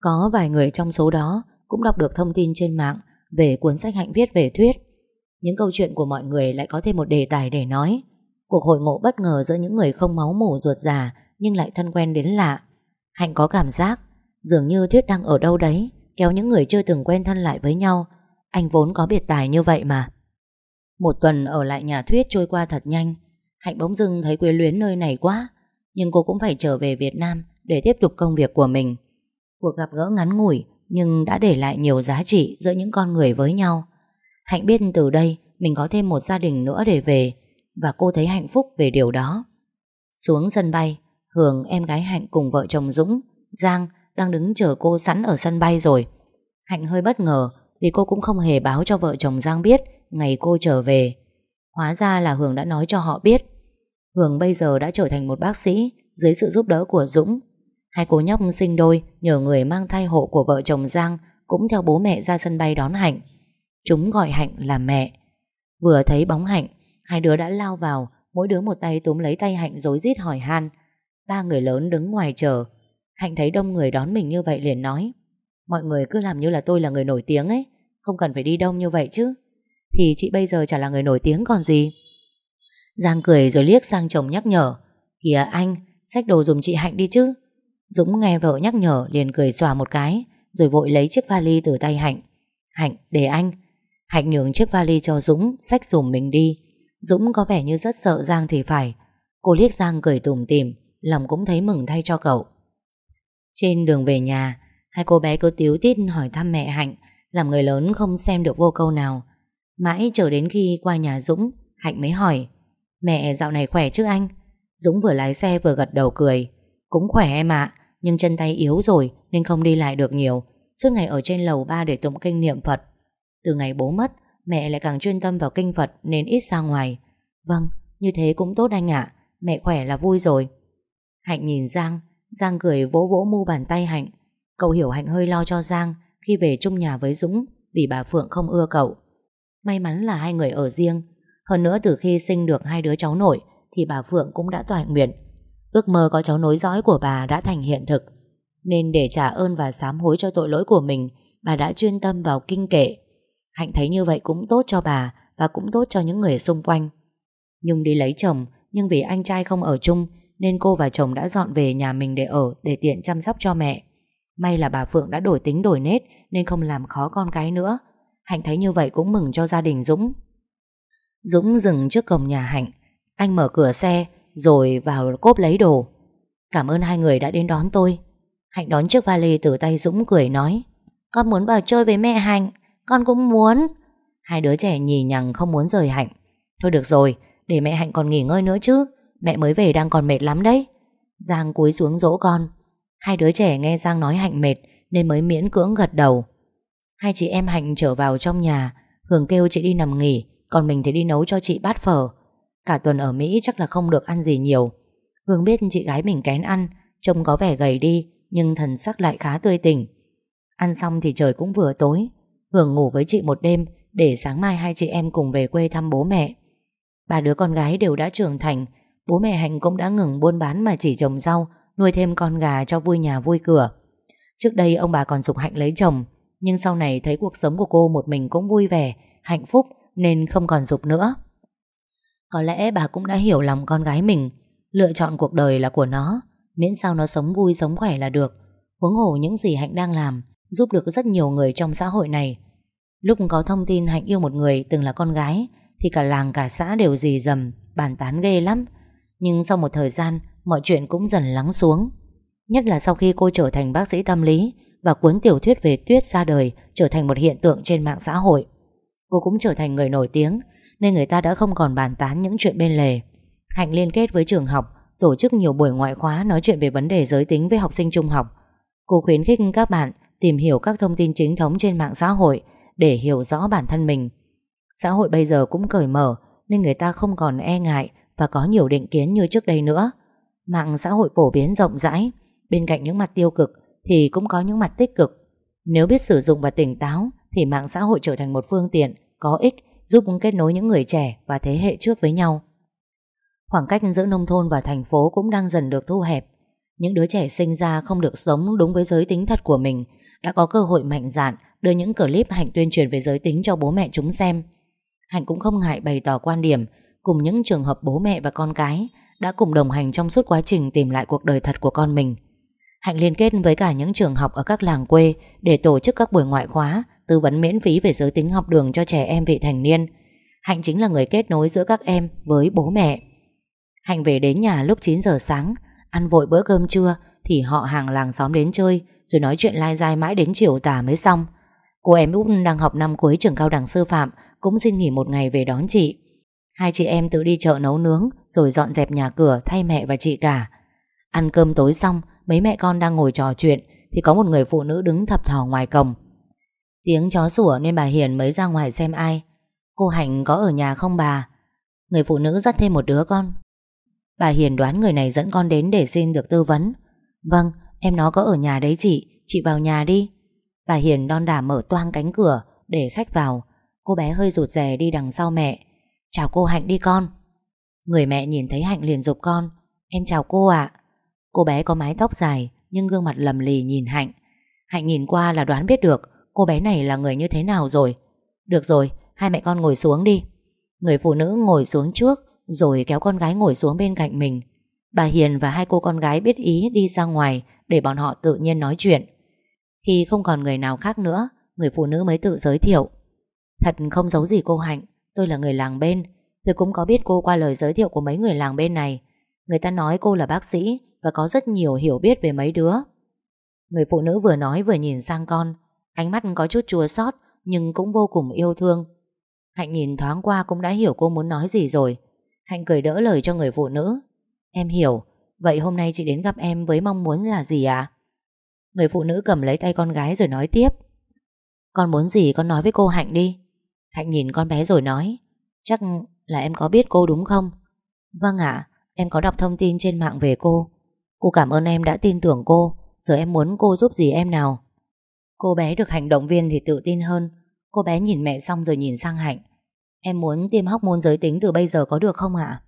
Có vài người trong số đó Cũng đọc được thông tin trên mạng Về cuốn sách Hạnh viết về Thuyết. Những câu chuyện của mọi người lại có thêm một đề tài để nói. Cuộc hội ngộ bất ngờ giữa những người không máu mủ ruột già Nhưng lại thân quen đến lạ. Hạnh có cảm giác Dường như Thuyết đang ở đâu đấy, Kéo những người chưa từng quen thân lại với nhau. Anh vốn có biệt tài như vậy mà. Một tuần ở lại nhà Thuyết trôi qua thật nhanh. Hạnh bỗng dưng thấy quyến luyến nơi này quá, Nhưng cô cũng phải trở về Việt Nam Để tiếp tục công việc của mình. Cuộc gặp gỡ ngắn ngủi, Nhưng đã để lại nhiều giá trị giữa những con người với nhau. Hạnh biết từ đây Mình có thêm một gia đình nữa để về, Và cô thấy hạnh phúc về điều đó. Xuống sân bay, Hường, em gái Hạnh cùng vợ chồng Dũng, Giang đang đứng chờ cô sẵn ở sân bay rồi. Hạnh hơi bất ngờ vì cô cũng không hề báo cho vợ chồng Giang biết ngày cô trở về. Hóa ra là Hường đã nói cho họ biết. Hường bây giờ đã trở thành một bác sĩ dưới sự giúp đỡ của Dũng. Hai cô nhóc sinh đôi nhờ người mang thai hộ của vợ chồng Giang cũng theo bố mẹ ra sân bay đón Hạnh. Chúng gọi Hạnh là mẹ. Vừa thấy bóng Hạnh, hai đứa đã lao vào, mỗi đứa một tay túm lấy tay Hạnh dối rít hỏi han. Ba người lớn đứng ngoài chờ, Hạnh thấy đông người đón mình như vậy liền nói, Mọi người cứ làm như là tôi là người nổi tiếng ấy, Không cần phải đi đông như vậy chứ. Thì chị bây giờ chả là người nổi tiếng còn gì. Giang cười rồi liếc sang chồng nhắc nhở, Kìa anh, Xách đồ dùng chị Hạnh đi chứ. Dũng nghe vợ nhắc nhở liền cười xòa một cái, Rồi vội lấy chiếc vali từ tay Hạnh. Hạnh, để anh. Hạnh nhường chiếc vali cho Dũng, Xách dùm mình đi. Dũng có vẻ như rất sợ Giang thì phải. Cô liếc Giang cười tủm tỉm, Lòng cũng thấy mừng thay cho cậu trên đường về nhà, Hai cô bé cứ tiếu tít hỏi thăm mẹ Hạnh, Làm người lớn không xem được vô câu nào. Mãi chờ đến khi qua nhà Dũng, Hạnh mới hỏi, Mẹ dạo này khỏe chứ anh? Dũng vừa lái xe vừa gật đầu cười, Cũng khỏe em ạ, Nhưng chân tay yếu rồi nên không đi lại được nhiều, Suốt ngày ở trên lầu ba để tụng kinh niệm Phật. Từ ngày bố mất, Mẹ lại càng chuyên tâm vào kinh Phật Nên ít ra ngoài. Vâng như thế cũng tốt anh ạ, Mẹ khỏe là vui rồi. Hạnh nhìn Giang Giang cười vỗ vỗ mu bàn tay Hạnh. Cậu hiểu Hạnh hơi lo cho Giang Khi về chung nhà với Dũng Vì bà Phượng không ưa cậu. May mắn là hai người ở riêng. Hơn nữa từ khi sinh được hai đứa cháu nội Thì bà Phượng cũng đã toàn nguyện. Ước mơ có cháu nối dõi của bà đã thành hiện thực. Nên để trả ơn và sám hối cho tội lỗi của mình, Bà đã chuyên tâm vào kinh kệ. Hạnh thấy như vậy cũng tốt cho bà Và cũng tốt cho những người xung quanh. Nhung đi lấy chồng, Nhưng vì anh trai không ở chung nên cô và chồng đã dọn về nhà mình để ở để tiện chăm sóc cho mẹ. May là bà Phượng đã đổi tính đổi nết nên không làm khó con cái nữa. Hạnh thấy như vậy cũng mừng cho gia đình Dũng. Dũng dừng trước cổng nhà Hạnh. Anh mở cửa xe rồi vào cốp lấy đồ. Cảm ơn hai người đã đến đón tôi. Hạnh đón chiếc vali từ tay Dũng cười nói Con muốn vào chơi với mẹ Hạnh Con cũng muốn Hai đứa trẻ nhì nhằng không muốn rời Hạnh Thôi được rồi, để mẹ Hạnh còn nghỉ ngơi nữa chứ Mẹ mới về đang còn mệt lắm đấy. Giang cúi xuống dỗ con. Hai đứa trẻ nghe Giang nói Hạnh mệt Nên mới miễn cưỡng gật đầu. Hai chị em Hạnh trở vào trong nhà, Hường kêu chị đi nằm nghỉ, Còn mình thì đi nấu cho chị bát phở. Cả tuần ở Mỹ chắc là không được ăn gì nhiều. Hương biết chị gái mình kén ăn, Trông có vẻ gầy đi, Nhưng thần sắc lại khá tươi tỉnh. Ăn xong thì trời cũng vừa tối. Hương ngủ với chị một đêm Để sáng mai hai chị em cùng về quê thăm bố mẹ. Ba đứa con gái đều đã trưởng thành Bố mẹ Hạnh cũng đã ngừng buôn bán mà chỉ trồng rau, nuôi thêm con gà cho vui nhà vui cửa. Trước đây ông bà còn dục Hạnh lấy chồng, nhưng sau này thấy cuộc sống của cô một mình cũng vui vẻ, hạnh phúc nên không còn dục nữa. Có lẽ bà cũng đã hiểu lòng con gái mình, lựa chọn cuộc đời là của nó, miễn sao nó sống vui sống khỏe là được. Huống hồ những gì Hạnh đang làm giúp được rất nhiều người trong xã hội này. Lúc có thông tin Hạnh yêu một người từng là con gái thì cả làng cả xã đều dì dầm, bàn tán ghê lắm. Nhưng sau một thời gian, Mọi chuyện cũng dần lắng xuống. Nhất là sau khi cô trở thành bác sĩ tâm lý Và cuốn tiểu thuyết về tuyết ra đời Trở thành một hiện tượng trên mạng xã hội. Cô cũng trở thành người nổi tiếng, Nên người ta đã không còn bàn tán những chuyện bên lề. Hạnh liên kết với trường học, Tổ chức nhiều buổi ngoại khóa Nói chuyện về vấn đề giới tính với học sinh trung học. Cô khuyến khích các bạn Tìm hiểu các thông tin chính thống trên mạng xã hội Để hiểu rõ bản thân mình. Xã hội bây giờ cũng cởi mở, Nên người ta không còn e ngại và có nhiều định kiến như trước đây nữa. Mạng xã hội phổ biến rộng rãi, Bên cạnh những mặt tiêu cực Thì cũng có những mặt tích cực. Nếu biết sử dụng và tỉnh táo Thì mạng xã hội trở thành một phương tiện Có ích giúp kết nối những người trẻ Và thế hệ trước với nhau. Khoảng cách giữa nông thôn và thành phố Cũng đang dần được thu hẹp. Những đứa trẻ sinh ra không được sống đúng với giới tính thật của mình Đã có cơ hội mạnh dạn Đưa những clip Hạnh tuyên truyền về giới tính cho bố mẹ chúng xem. Hạnh cũng không ngại bày tỏ quan điểm Cùng những trường hợp bố mẹ và con cái đã cùng đồng hành trong suốt quá trình tìm lại cuộc đời thật của con mình. Hạnh liên kết với cả những trường học ở các làng quê để tổ chức các buổi ngoại khóa, tư vấn miễn phí về giới tính học đường cho trẻ em vị thành niên. Hạnh chính là người kết nối giữa các em với bố mẹ. Hạnh về đến nhà lúc 9 giờ sáng, ăn vội bữa cơm trưa thì họ hàng làng xóm đến chơi, rồi nói chuyện lai dai mãi đến chiều tà mới xong. Cô em Út đang học năm cuối trường cao đẳng sư phạm cũng xin nghỉ một ngày về đón chị. Hai chị em tự đi chợ nấu nướng, Rồi dọn dẹp nhà cửa, thay mẹ và chị cả. Ăn cơm tối xong, Mấy mẹ con đang ngồi trò chuyện, Thì có một người phụ nữ đứng thập thò ngoài cổng. Tiếng chó sủa nên bà Hiền mới ra ngoài xem ai. Cô Hạnh có ở nhà không bà? Người phụ nữ dắt thêm một đứa con. Bà Hiền đoán người này dẫn con đến để xin được tư vấn. Vâng Em nó có ở nhà đấy chị Chị vào nhà đi. Bà Hiền đon đả mở toang cánh cửa Để khách vào. Cô bé hơi rụt rè đi đằng sau mẹ. Chào cô Hạnh đi con. Người mẹ nhìn thấy Hạnh liền dục con. Em chào cô ạ. Cô bé có mái tóc dài Nhưng gương mặt lầm lì nhìn Hạnh. Hạnh nhìn qua là đoán biết được Cô bé này là người như thế nào rồi. Được rồi, hai mẹ con ngồi xuống đi. Người phụ nữ ngồi xuống trước Rồi kéo con gái ngồi xuống bên cạnh mình. Bà Hiền và hai cô con gái biết ý đi ra ngoài Để bọn họ tự nhiên nói chuyện. Khi không còn người nào khác nữa Người phụ nữ mới tự giới thiệu. Thật không giấu gì cô Hạnh. Tôi là người làng bên. Tôi cũng có biết cô qua lời giới thiệu của mấy người làng bên này. Người ta nói cô là bác sĩ Và có rất nhiều hiểu biết về mấy đứa. Người phụ nữ vừa nói vừa nhìn sang con. Ánh mắt có chút chua xót, Nhưng cũng vô cùng yêu thương. Hạnh nhìn thoáng qua cũng đã hiểu cô muốn nói gì rồi. Hạnh cười đỡ lời cho người phụ nữ. Em hiểu. Vậy hôm nay chị đến gặp em với mong muốn là gì ạ? À? Người phụ nữ cầm lấy tay con gái rồi nói tiếp. Con muốn gì con nói với cô Hạnh đi. Hạnh nhìn con bé rồi nói Chắc là em có biết cô đúng không? Vâng ạ, em có đọc thông tin trên mạng về cô. Cô cảm ơn em đã tin tưởng cô. Giờ em muốn cô giúp gì em nào? Cô bé được hành động viên thì tự tin hơn. Cô bé nhìn mẹ xong rồi nhìn sang Hạnh. Em muốn tiêm hóc môn giới tính từ bây giờ có được không ạ?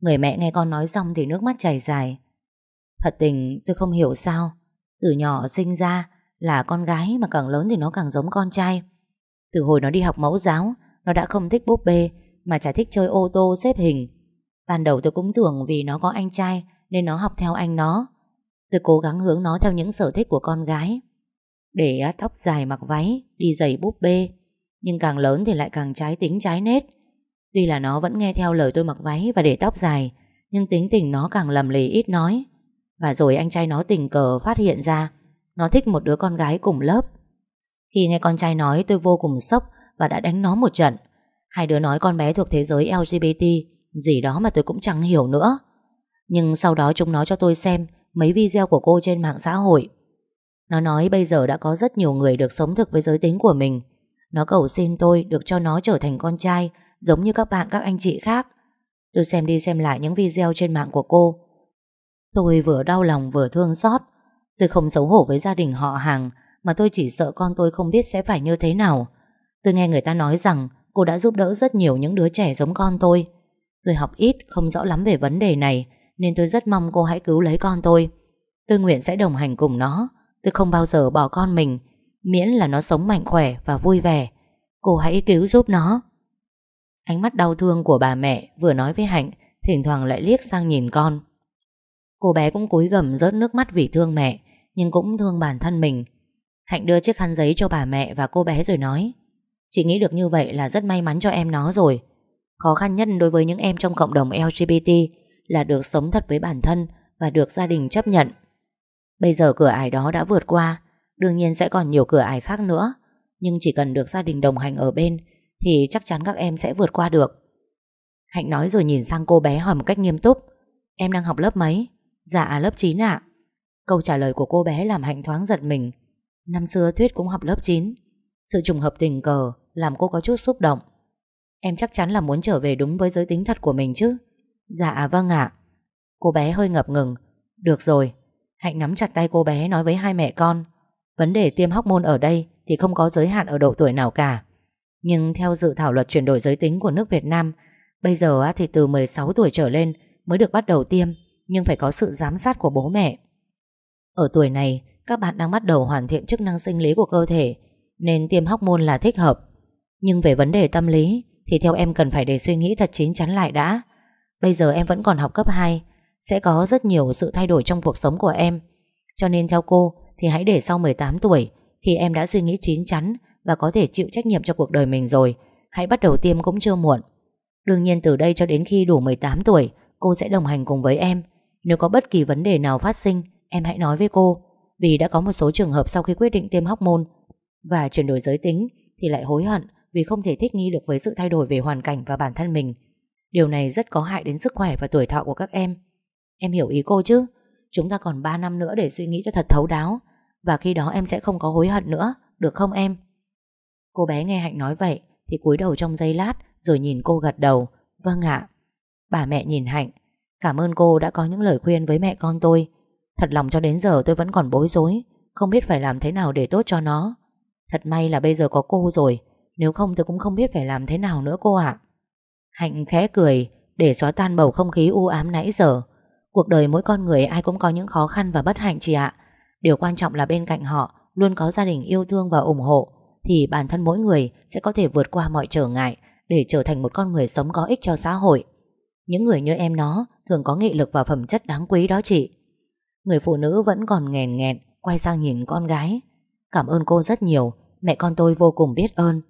Người mẹ nghe con nói xong thì nước mắt chảy dài. Thật tình tôi không hiểu sao. Từ nhỏ sinh ra là con gái mà càng lớn thì nó càng giống con trai từ hồi nó đi học mẫu giáo, Nó đã không thích búp bê, Mà chả thích chơi ô tô xếp hình. Ban đầu tôi cũng tưởng vì nó có anh trai Nên nó học theo anh nó. Tôi cố gắng hướng nó theo những sở thích của con gái. Để tóc dài mặc váy, Đi giày búp bê. Nhưng càng lớn thì lại càng trái tính, trái nết. Tuy là nó vẫn nghe theo lời tôi mặc váy Và để tóc dài, Nhưng tính tình nó càng lầm lì ít nói. Và rồi anh trai nó tình cờ phát hiện ra, Nó thích một đứa con gái cùng lớp khi nghe con trai nói, tôi vô cùng sốc Và đã đánh nó một trận. Hai đứa nói con bé thuộc thế giới LGBT Gì đó mà tôi cũng chẳng hiểu nữa. Nhưng sau đó chúng nó cho tôi xem Mấy video của cô trên mạng xã hội. Nó nói bây giờ đã có rất nhiều người Được sống thực với giới tính của mình. Nó cầu xin tôi được cho nó trở thành con trai, Giống như các bạn, các anh chị khác. Tôi xem đi xem lại những video trên mạng của cô. Tôi vừa đau lòng vừa thương xót. Tôi không xấu hổ với gia đình họ hàng mà tôi chỉ sợ con tôi không biết sẽ phải như thế nào. Tôi nghe người ta nói rằng Cô đã giúp đỡ rất nhiều những đứa trẻ giống con tôi. Tôi học ít, Không rõ lắm về vấn đề này, Nên tôi rất mong cô hãy cứu lấy con tôi. Tôi nguyện sẽ đồng hành cùng nó. Tôi không bao giờ bỏ con mình, Miễn là nó sống mạnh khỏe và vui vẻ. Cô hãy cứu giúp nó. Ánh mắt đau thương của bà mẹ Vừa nói với Hạnh, Thỉnh thoảng lại liếc sang nhìn con. Cô bé cũng cúi gầm rớt nước mắt vì thương mẹ, Nhưng cũng thương bản thân mình. Hạnh đưa chiếc khăn giấy cho bà mẹ và cô bé rồi nói, Chị nghĩ được như vậy là rất may mắn cho em nó rồi. Khó khăn nhất đối với những em trong cộng đồng LGBT Là được sống thật với bản thân Và được gia đình chấp nhận. Bây giờ cửa ải đó đã vượt qua, Đương nhiên sẽ còn nhiều cửa ải khác nữa, Nhưng chỉ cần được gia đình đồng hành ở bên Thì chắc chắn các em sẽ vượt qua được. Hạnh nói rồi nhìn sang cô bé hỏi một cách nghiêm túc, Em đang học lớp mấy? Dạ lớp 9 ạ. Câu trả lời của cô bé làm Hạnh thoáng giật mình. Năm xưa thuyết cũng học lớp 9 Sự trùng hợp tình cờ Làm cô có chút xúc động. Em chắc chắn là muốn trở về đúng với giới tính thật của mình chứ. Dạ vâng ạ. Cô bé hơi ngập ngừng. Được rồi Hạnh nắm chặt tay cô bé nói với hai mẹ con. Vấn đề tiêm hóc môn ở đây Thì không có giới hạn ở độ tuổi nào cả. Nhưng theo dự thảo luật chuyển đổi giới tính của nước Việt Nam, Bây giờ thì từ 16 tuổi trở lên Mới được bắt đầu tiêm, Nhưng phải có sự giám sát của bố mẹ. Ở tuổi này các bạn đang bắt đầu hoàn thiện chức năng sinh lý của cơ thể, Nên tiêm hóc môn là thích hợp. Nhưng về vấn đề tâm lý, Thì theo em cần phải để suy nghĩ thật chín chắn lại đã. Bây giờ em vẫn còn học cấp 2 Sẽ có rất nhiều sự thay đổi trong cuộc sống của em. Cho nên theo cô, Thì hãy để sau 18 tuổi Khi em đã suy nghĩ chín chắn Và có thể chịu trách nhiệm cho cuộc đời mình rồi. Hãy bắt đầu tiêm cũng chưa muộn. Đương nhiên từ đây cho đến khi đủ 18 tuổi, Cô sẽ đồng hành cùng với em. Nếu có bất kỳ vấn đề nào phát sinh, Em hãy nói với cô. Vì đã có một số trường hợp sau khi quyết định tiêm hóc môn Và chuyển đổi giới tính Thì lại hối hận vì không thể thích nghi được với sự thay đổi về hoàn cảnh và bản thân mình. Điều này rất có hại đến sức khỏe và tuổi thọ của các em. Em hiểu ý cô chứ? Chúng ta còn 3 năm nữa để suy nghĩ cho thật thấu đáo, Và khi đó em sẽ không có hối hận nữa, Được không em? Cô bé nghe Hạnh nói vậy Thì cúi đầu trong giây lát Rồi nhìn cô gật đầu. Vâng ạ. Bà mẹ nhìn Hạnh. Cảm ơn cô đã có những lời khuyên với mẹ con tôi. Thật lòng cho đến giờ tôi vẫn còn bối rối, Không biết phải làm thế nào để tốt cho nó. Thật may là bây giờ có cô rồi, Nếu không tôi cũng không biết phải làm thế nào nữa cô ạ. Hạnh khẽ cười, Để xóa tan bầu không khí u ám nãy giờ. Cuộc đời mỗi con người ai cũng có những khó khăn và bất hạnh chị ạ. Điều quan trọng là bên cạnh họ Luôn có gia đình yêu thương và ủng hộ, Thì bản thân mỗi người sẽ có thể vượt qua mọi trở ngại Để trở thành một con người sống có ích cho xã hội. Những người như em nó Thường có nghị lực và phẩm chất đáng quý đó chị. Người phụ nữ vẫn còn nghèn nghẹn, Quay sang nhìn con gái. Cảm ơn cô rất nhiều, Mẹ con tôi vô cùng biết ơn.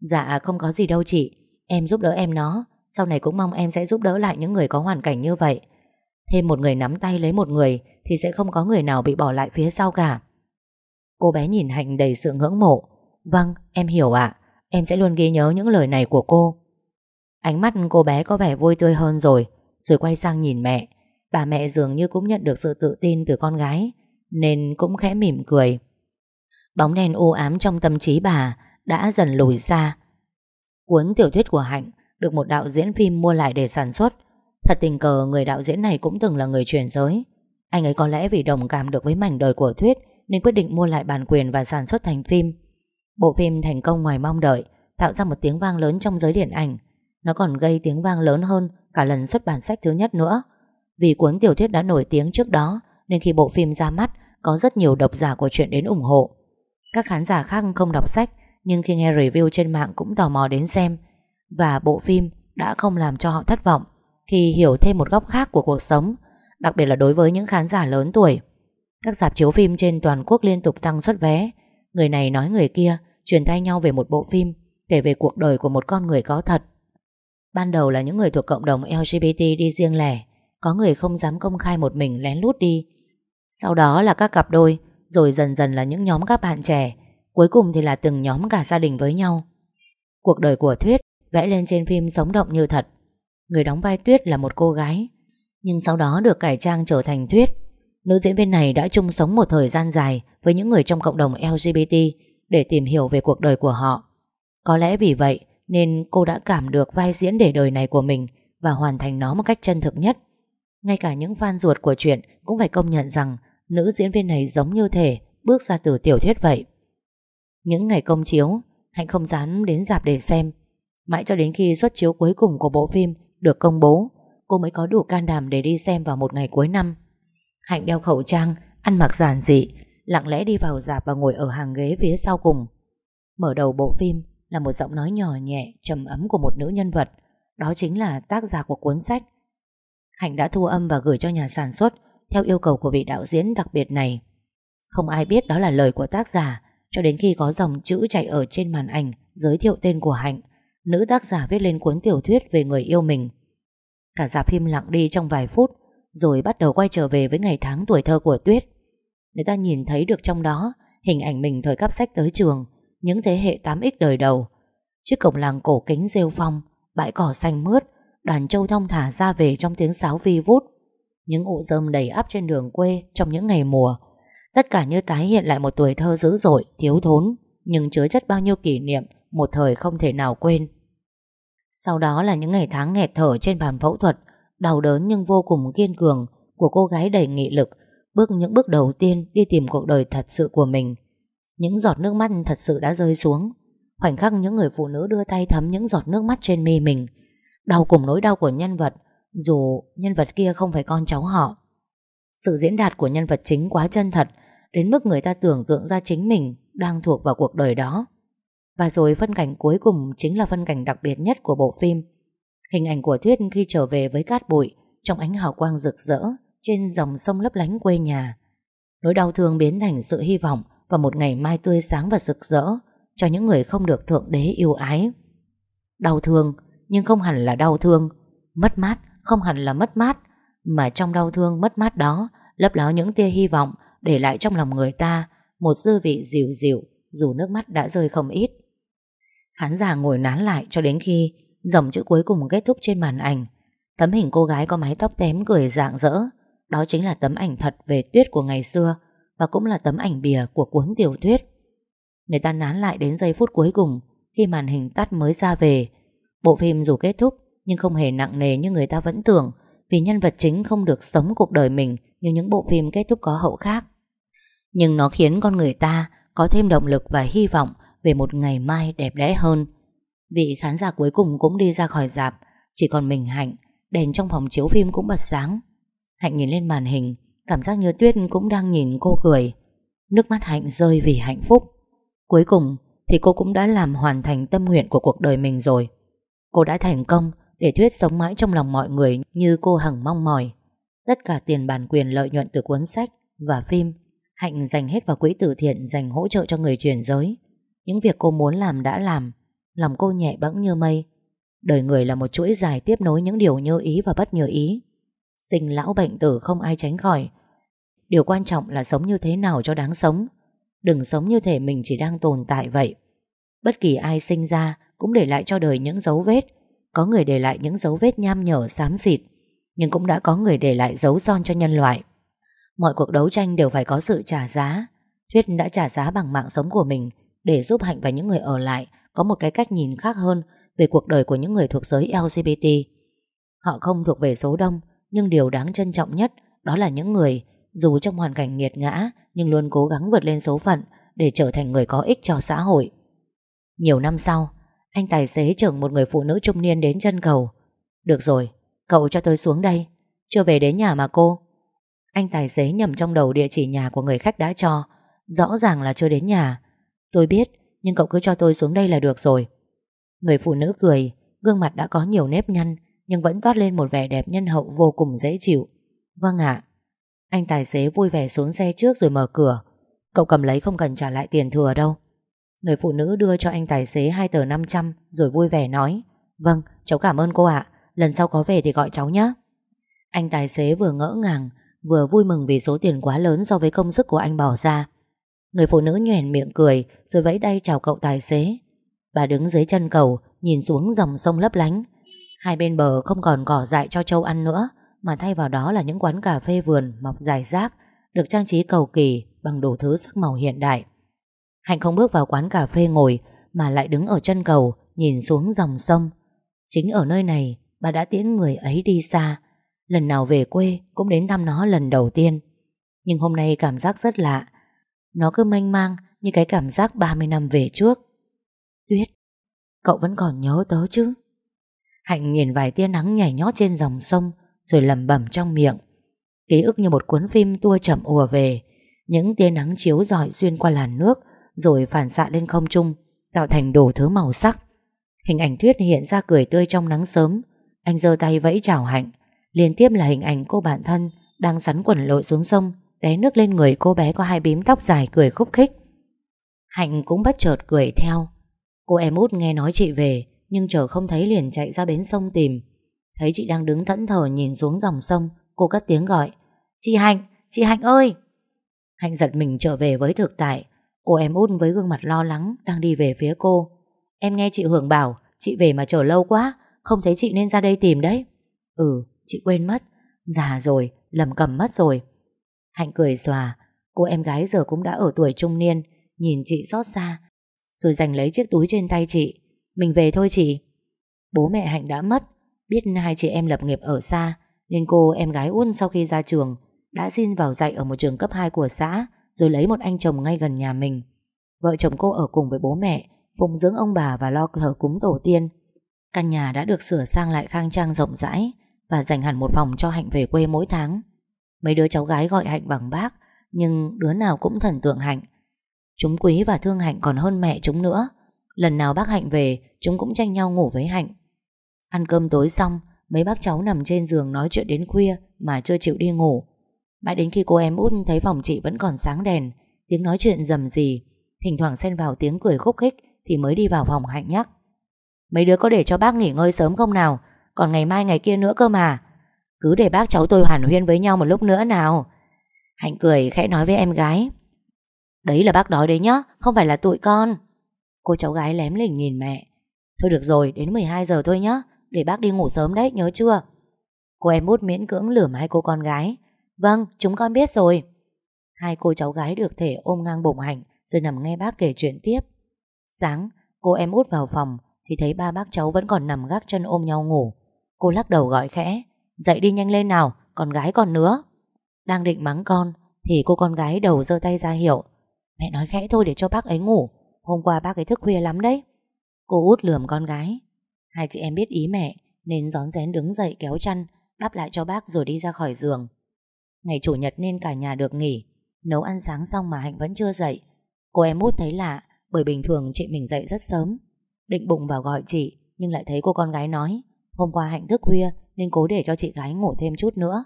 Dạ không có gì đâu chị, Em giúp đỡ em nó, Sau này cũng mong em sẽ giúp đỡ lại những người có hoàn cảnh như vậy. Thêm một người nắm tay lấy một người Thì sẽ không có người nào bị bỏ lại phía sau cả. Cô bé nhìn Hạnh đầy sự ngưỡng mộ. Vâng em hiểu ạ. Em sẽ luôn ghi nhớ những lời này của cô. Ánh mắt cô bé có vẻ vui tươi hơn rồi Rồi quay sang nhìn mẹ. Bà mẹ dường như cũng nhận được sự tự tin từ con gái, Nên cũng khẽ mỉm cười. Bóng đèn u ám trong tâm trí bà Đã dần lùi xa. Cuốn tiểu thuyết của Hạnh Được một đạo diễn phim mua lại để sản xuất. Thật tình cờ, người đạo diễn này cũng từng là người chuyển giới. Anh ấy có lẽ vì đồng cảm được với mảnh đời của Thuyết Nên quyết định mua lại bản quyền và sản xuất thành phim. Bộ phim thành công ngoài mong đợi, Tạo ra một tiếng vang lớn trong giới điện ảnh. Nó còn gây tiếng vang lớn hơn Cả lần xuất bản sách thứ nhất nữa. Vì cuốn tiểu thuyết đã nổi tiếng trước đó, Nên khi bộ phim ra mắt, Có rất nhiều độc giả của chuyện đến ủng hộ. Các khán giả khác không đọc sách, Nhưng khi nghe review trên mạng cũng tò mò đến xem. Và bộ phim đã không làm cho họ thất vọng Khi hiểu thêm một góc khác của cuộc sống, Đặc biệt là đối với những khán giả lớn tuổi. Các dạp chiếu phim trên toàn quốc liên tục tăng suất vé. Người này nói người kia Truyền tay nhau về một bộ phim Kể về cuộc đời của một con người có thật. Ban đầu là những người thuộc cộng đồng LGBT đi riêng lẻ có người không dám công khai một mình lén lút đi. Sau đó là các cặp đôi, Rồi dần dần là những nhóm các bạn trẻ. Cuối cùng thì là từng nhóm cả gia đình với nhau. Cuộc đời của Thuyết Vẽ lên trên phim sống động như thật. Người đóng vai Tuyết là một cô gái. Nhưng sau đó được cải trang trở thành Thuyết, Nữ diễn viên này đã chung sống một thời gian dài Với những người trong cộng đồng LGBT Để tìm hiểu về cuộc đời của họ. Có lẽ vì vậy Nên cô đã cảm được vai diễn để đời này của mình Và hoàn thành nó một cách chân thực nhất. Ngay cả những fan ruột của chuyện Cũng phải công nhận rằng Nữ diễn viên này giống như thể Bước ra từ tiểu thuyết vậy. Những ngày công chiếu, Hạnh không dám đến dạp để xem. Mãi cho đến khi xuất chiếu cuối cùng của bộ phim Được công bố, Cô mới có đủ can đảm để đi xem vào một ngày cuối năm. Hạnh đeo khẩu trang, Ăn mặc giản dị, Lặng lẽ đi vào dạp và ngồi ở hàng ghế phía sau cùng. Mở đầu bộ phim Là một giọng nói nhỏ nhẹ, trầm ấm của một nữ nhân vật. Đó chính là tác giả của cuốn sách Hạnh đã thu âm và gửi cho nhà sản xuất, Theo yêu cầu của vị đạo diễn đặc biệt này. Không ai biết đó là lời của tác giả, Cho đến khi có dòng chữ chạy ở trên màn ảnh, Giới thiệu tên của Hạnh, Nữ tác giả viết lên cuốn tiểu thuyết về người yêu mình. Cả dạp phim lặng đi trong vài phút, Rồi bắt đầu quay trở về với ngày tháng tuổi thơ của Tuyết. Người ta nhìn thấy được trong đó Hình ảnh mình thời cắp sách tới trường, Những thế hệ 8X đời đầu. Chiếc cổng làng cổ kính rêu phong, Bãi cỏ xanh mướt Đoàn châu thông thả ra về trong tiếng sáo vi vút. Những ụ rơm đầy áp trên đường quê Trong những ngày mùa. Tất cả như tái hiện lại một tuổi thơ dữ dội, Thiếu thốn, Nhưng chứa chất bao nhiêu kỷ niệm Một thời không thể nào quên. Sau đó là những ngày tháng nghẹt thở trên bàn phẫu thuật, Đau đớn nhưng vô cùng kiên cường Của cô gái đầy nghị lực, Bước những bước đầu tiên đi tìm cuộc đời thật sự của mình. Những giọt nước mắt thật sự đã rơi xuống. Khoảnh khắc những người phụ nữ đưa tay thấm những giọt nước mắt trên mi mình Đau cùng nỗi đau của nhân vật, Dù nhân vật kia không phải con cháu họ. Sự diễn đạt của nhân vật chính quá chân thật, Đến mức người ta tưởng tượng ra chính mình Đang thuộc vào cuộc đời đó. Và rồi phân cảnh cuối cùng Chính là phân cảnh đặc biệt nhất của bộ phim. Hình ảnh của Thuyết khi trở về với cát bụi Trong ánh hào quang rực rỡ Trên dòng sông lấp lánh quê nhà. Nỗi đau thương biến thành sự hy vọng Và một ngày mai tươi sáng và rực rỡ Cho những người không được Thượng Đế yêu ái. Đau thương nhưng không hẳn là đau thương. Mất mát, không hẳn là mất mát, Mà trong đau thương mất mát đó, Lấp ló những tia hy vọng Để lại trong lòng người ta, Một dư vị dịu dịu, Dù nước mắt đã rơi không ít. Khán giả ngồi nán lại cho đến khi Dòng chữ cuối cùng kết thúc trên màn ảnh. Tấm hình cô gái có mái tóc tém cười rạng rỡ. Đó chính là tấm ảnh thật về tuyết của ngày xưa Và cũng là tấm ảnh bìa của cuốn tiểu thuyết. Người ta nán lại đến giây phút cuối cùng Khi màn hình tắt mới ra về. Bộ phim dù kết thúc, Nhưng không hề nặng nề như người ta vẫn tưởng, Vì nhân vật chính không được sống cuộc đời mình Như những bộ phim kết thúc có hậu khác. Nhưng nó khiến con người ta Có thêm động lực và hy vọng Về một ngày mai đẹp đẽ hơn. Vị khán giả cuối cùng cũng đi ra khỏi dạp Chỉ còn mình Hạnh, Đèn trong phòng chiếu phim cũng bật sáng. Hạnh nhìn lên màn hình, Cảm giác như Tuyết cũng đang nhìn cô cười. Nước mắt Hạnh rơi vì hạnh phúc. Cuối cùng thì cô cũng đã làm hoàn thành tâm nguyện của cuộc đời mình rồi. Cô đã thành công để thuyết sống mãi trong lòng mọi người như cô hằng mong mỏi. Tất cả tiền bản quyền lợi nhuận từ cuốn sách và phim, Hạnh dành hết vào quỹ từ thiện dành hỗ trợ cho người truyền giới. Những việc cô muốn làm đã làm, Lòng cô nhẹ bẫng như mây. Đời người là một chuỗi dài tiếp nối những điều như ý và bất như ý. Sinh lão bệnh tử không ai tránh khỏi. Điều quan trọng là sống như thế nào cho đáng sống. Đừng sống như thể mình chỉ đang tồn tại vậy. Bất kỳ ai sinh ra cũng để lại cho đời những dấu vết. Có người để lại những dấu vết nham nhở, xám xịt, Nhưng cũng đã có người để lại dấu son cho nhân loại. Mọi cuộc đấu tranh đều phải có sự trả giá. Thuyết đã trả giá bằng mạng sống của mình Để giúp Hạnh và những người ở lại Có một cái cách nhìn khác hơn Về cuộc đời của những người thuộc giới LGBT Họ không thuộc về số đông, Nhưng điều đáng trân trọng nhất Đó là những người Dù trong hoàn cảnh nghiệt ngã Nhưng luôn cố gắng vượt lên số phận Để trở thành người có ích cho xã hội. Nhiều năm sau anh tài xế chở một người phụ nữ trung niên đến chân cầu. Được rồi, Cậu cho tôi xuống đây. Chưa về đến nhà mà cô. Anh tài xế nhầm trong đầu địa chỉ nhà của người khách đã cho. Rõ ràng là chưa đến nhà. Tôi biết, Nhưng cậu cứ cho tôi xuống đây là được rồi. Người phụ nữ cười, Gương mặt đã có nhiều nếp nhăn, Nhưng vẫn toát lên một vẻ đẹp nhân hậu vô cùng dễ chịu. Vâng ạ. Anh tài xế vui vẻ xuống xe trước rồi mở cửa. Cậu cầm lấy không cần trả lại tiền thừa đâu. Người phụ nữ đưa cho anh tài xế hai tờ 500 Rồi vui vẻ nói Vâng cháu cảm ơn cô ạ. Lần sau có về thì gọi cháu nhé. Anh tài xế vừa ngỡ ngàng, Vừa vui mừng vì số tiền quá lớn so với công sức của anh bỏ ra. Người phụ nữ nhoẻn miệng cười, Rồi vẫy tay chào cậu tài xế. Bà đứng dưới chân cầu, Nhìn xuống dòng sông lấp lánh. Hai bên bờ không còn cỏ dại cho châu ăn nữa, Mà thay vào đó là những quán cà phê vườn Mọc dài rác, Được trang trí cầu kỳ bằng đủ thứ sắc màu hiện đại. Hạnh không bước vào quán cà phê ngồi, Mà lại đứng ở chân cầu, Nhìn xuống dòng sông. Chính ở nơi này, bà đã tiễn người ấy đi xa. Lần nào về quê Cũng đến thăm nó lần đầu tiên. Nhưng hôm nay cảm giác rất lạ. Nó cứ manh mang như cái cảm giác 30 năm về trước. Tuyết, Cậu vẫn còn nhớ tớ chứ? Hạnh nhìn vài tia nắng nhảy nhót trên dòng sông, Rồi lầm bẩm trong miệng. Ký ức như một cuốn phim tua chậm ùa về. Những tia nắng chiếu rọi xuyên qua làn nước rồi phản xạ lên không trung Tạo thành đồ thứ màu sắc. Hình ảnh Tuyết hiện ra cười tươi trong nắng sớm. Anh giơ tay vẫy chào Hạnh. Liên tiếp là hình ảnh cô bạn thân Đang sắn quần lội xuống sông Té nước lên người cô bé có hai bím tóc dài cười khúc khích. Hạnh cũng bất chợt cười theo. Cô em út nghe nói chị về Nhưng chờ không thấy liền chạy ra bến sông tìm. Thấy chị đang đứng thẫn thờ nhìn xuống dòng sông Cô cất tiếng gọi. Chị Hạnh, chị Hạnh ơi! Hạnh giật mình trở về với thực tại. Cô em út với gương mặt lo lắng Đang đi về phía cô. Em nghe chị Hưởng bảo, Chị về mà chờ lâu quá, Không thấy chị nên ra đây tìm đấy. Ừ chị quên mất. Già rồi, lầm cầm mất rồi. Hạnh cười xòa, Cô em gái giờ cũng đã ở tuổi trung niên, Nhìn chị xót xa, Rồi giành lấy chiếc túi trên tay chị. Mình về thôi chị. Bố mẹ Hạnh đã mất, Biết hai chị em lập nghiệp ở xa, Nên cô em gái Uân sau khi ra trường, Đã xin vào dạy ở một trường cấp 2 của xã. Rồi lấy một anh chồng ngay gần nhà mình. Vợ chồng cô ở cùng với bố mẹ, Phụng dưỡng ông bà và lo thờ cúng tổ tiên. Căn nhà đã được sửa sang lại khang trang rộng rãi Và dành hẳn một phòng cho Hạnh về quê mỗi tháng. Mấy đứa cháu gái gọi Hạnh bằng bác, Nhưng đứa nào cũng thần tượng Hạnh. Chúng quý và thương Hạnh còn hơn mẹ chúng nữa. Lần nào bác Hạnh về, Chúng cũng tranh nhau ngủ với Hạnh. Ăn cơm tối xong, Mấy bác cháu nằm trên giường nói chuyện đến khuya Mà chưa chịu đi ngủ. Mãi đến khi cô em út thấy phòng chị vẫn còn sáng đèn, Tiếng nói chuyện rầm rì, Thỉnh thoảng xen vào tiếng cười khúc khích Thì mới đi vào phòng Hạnh nhắc. Mấy đứa có để cho bác nghỉ ngơi sớm không nào? Còn ngày mai ngày kia nữa cơ mà. Cứ để bác cháu tôi hoàn huyên với nhau một lúc nữa nào. Hạnh cười, khẽ nói với em gái. Đấy là bác đói đấy nhá, Không phải là tụi con. Cô cháu gái lém lỉnh nhìn mẹ. Thôi được rồi, đến 12 giờ thôi nhá, Để bác đi ngủ sớm đấy, nhớ chưa? Cô em út miễn cưỡng lườm hai cô con gái. Vâng chúng con biết rồi. Hai cô cháu gái được thể ôm ngang bụng Hạnh Rồi nằm nghe bác kể chuyện tiếp. Sáng, cô em út vào phòng, Thì thấy ba bác cháu vẫn còn nằm gác chân ôm nhau ngủ. Cô lắc đầu gọi khẽ, Dậy đi nhanh lên nào Con gái còn nữa. Đang định mắng con, Thì cô con gái đầu giơ tay ra hiệu, Mẹ nói khẽ thôi để cho bác ấy ngủ, Hôm qua bác ấy thức khuya lắm đấy. Cô út lườm con gái, Hai chị em biết ý mẹ, Nên gión rén đứng dậy kéo chăn, Đắp lại cho bác rồi đi ra khỏi giường. Ngày chủ nhật nên cả nhà được nghỉ. Nấu ăn sáng xong mà Hạnh vẫn chưa dậy. Cô em út thấy lạ, Bởi bình thường chị mình dậy rất sớm. Định bụng vào gọi chị, Nhưng lại thấy cô con gái nói, Hôm qua Hạnh thức khuya Nên cố để cho chị gái ngủ thêm chút nữa.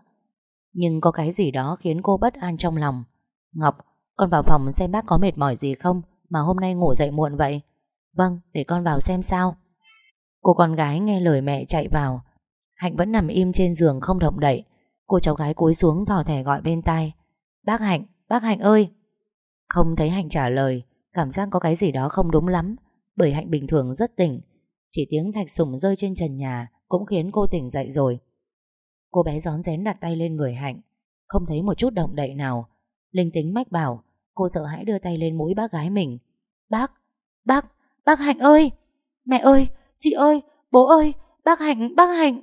Nhưng có cái gì đó khiến cô bất an trong lòng. Ngọc, Con vào phòng xem bác có mệt mỏi gì không Mà hôm nay ngủ dậy muộn vậy? Vâng để con vào xem sao. Cô con gái nghe lời mẹ chạy vào. Hạnh vẫn nằm im trên giường không động đậy. Cô cháu gái cúi xuống thò thẻ gọi bên tai. Bác Hạnh, bác Hạnh ơi! Không thấy Hạnh trả lời Cảm giác có cái gì đó không đúng lắm Bởi Hạnh bình thường rất tỉnh. Chỉ tiếng thạch sùng rơi trên trần nhà Cũng khiến cô tỉnh dậy rồi. Cô bé gión rén đặt tay lên người Hạnh Không thấy một chút động đậy nào. Linh tính mách bảo Cô sợ hãi đưa tay lên mũi bác gái mình. Bác, bác, bác Hạnh ơi! Mẹ ơi, chị ơi, bố ơi Bác Hạnh, bác Hạnh!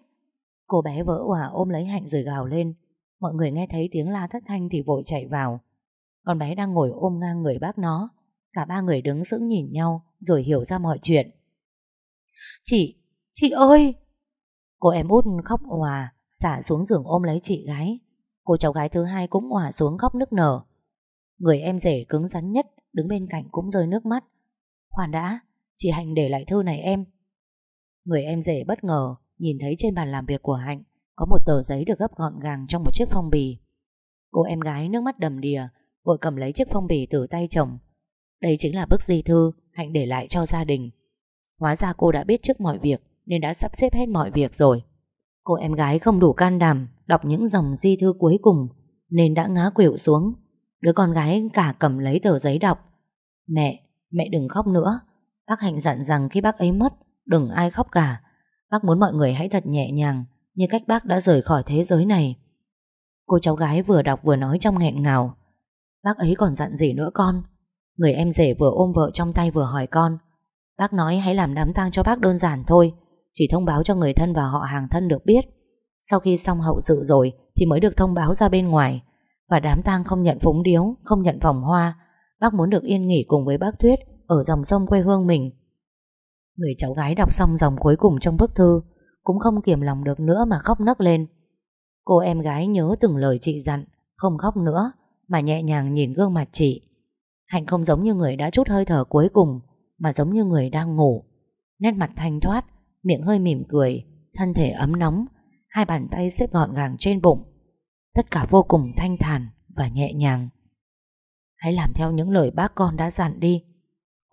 Cô bé vỡ òa ôm lấy Hạnh rồi gào lên. Mọi người nghe thấy tiếng la thất thanh thì vội chạy vào. Con bé đang ngồi ôm ngang người bác nó. Cả ba người đứng sững nhìn nhau Rồi hiểu ra mọi chuyện. Chị, chị ơi! Cô em út khóc òa Xả xuống giường ôm lấy chị gái. Cô cháu gái thứ hai cũng òa xuống khóc nức nở. Người em rể cứng rắn nhất Đứng bên cạnh cũng rơi nước mắt. Khoan đã, chị Hạnh để lại thư này em. Người em rể bất ngờ Nhìn thấy trên bàn làm việc của Hạnh Có một tờ giấy được gấp gọn gàng trong một chiếc phong bì. Cô em gái nước mắt đầm đìa Vội cầm lấy chiếc phong bì từ tay chồng. Đây chính là bức di thư Hạnh để lại cho gia đình. Hóa ra cô đã biết trước mọi việc Nên đã sắp xếp hết mọi việc rồi. Cô em gái không đủ can đảm Đọc những dòng di thư cuối cùng Nên đã ngã quỵu xuống. Đứa con gái cả cầm lấy tờ giấy đọc. Mẹ, mẹ đừng khóc nữa. Bác Hạnh dặn rằng khi bác ấy mất Đừng ai khóc cả. Bác muốn mọi người hãy thật nhẹ nhàng, Như cách bác đã rời khỏi thế giới này. Cô cháu gái vừa đọc vừa nói trong nghẹn ngào. Bác ấy còn dặn gì nữa con? Người em rể vừa ôm vợ trong tay vừa hỏi con. Bác nói hãy làm đám tang cho bác đơn giản thôi, Chỉ thông báo cho người thân và họ hàng thân được biết. Sau khi xong hậu sự rồi Thì mới được thông báo ra bên ngoài. Và đám tang không nhận phúng điếu, Không nhận vòng hoa. Bác muốn được yên nghỉ cùng với bác Thuyết Ở dòng sông quê hương mình. Người cháu gái đọc xong dòng cuối cùng trong bức thư, Cũng không kiềm lòng được nữa mà khóc nấc lên. Cô em gái nhớ từng lời chị dặn, Không khóc nữa, Mà nhẹ nhàng nhìn gương mặt chị. Hạnh không giống như người đã chút hơi thở cuối cùng, Mà giống như người đang ngủ. Nét mặt thanh thoát, Miệng hơi mỉm cười, Thân thể ấm nóng, Hai bàn tay xếp gọn gàng trên bụng. Tất cả vô cùng thanh thản và nhẹ nhàng. Hãy làm theo những lời bác con đã dặn đi.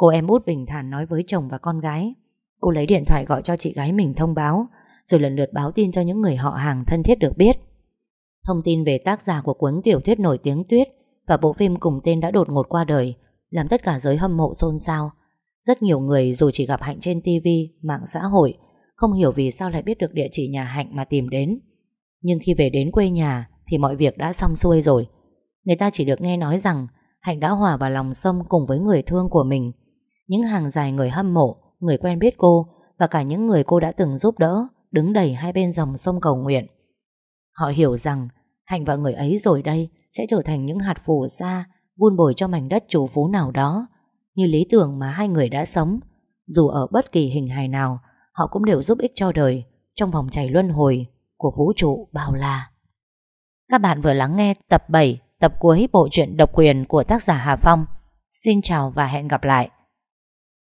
Cô em út bình thản nói với chồng và con gái Cô lấy điện thoại gọi cho chị gái mình thông báo Rồi lần lượt báo tin cho những người họ hàng thân thiết được biết Thông tin về tác giả của cuốn tiểu thuyết nổi tiếng Tuyết Và bộ phim cùng tên đã đột ngột qua đời Làm tất cả giới hâm mộ xôn xao Rất nhiều người dù chỉ gặp Hạnh trên TV, mạng xã hội, không hiểu vì sao lại biết được địa chỉ nhà Hạnh mà tìm đến. Nhưng khi về đến quê nhà thì mọi việc đã xong xuôi rồi. Người ta chỉ được nghe nói rằng Hạnh đã hòa vào lòng sông cùng với người thương của mình. Những hàng dài người hâm mộ, người quen biết cô và cả những người cô đã từng giúp đỡ đứng đầy hai bên dòng sông cầu nguyện. Họ hiểu rằng Hạnh và người ấy rồi đây sẽ trở thành những hạt phù sa vun bồi cho mảnh đất chủ phú nào đó như lý tưởng mà hai người đã sống. Dù ở bất kỳ hình hài nào, họ cũng đều giúp ích cho đời trong vòng chảy luân hồi của vũ trụ bao la. Các bạn vừa lắng nghe tập 7, tập cuối bộ truyện độc quyền của tác giả Hà Phong. Xin chào và hẹn gặp lại.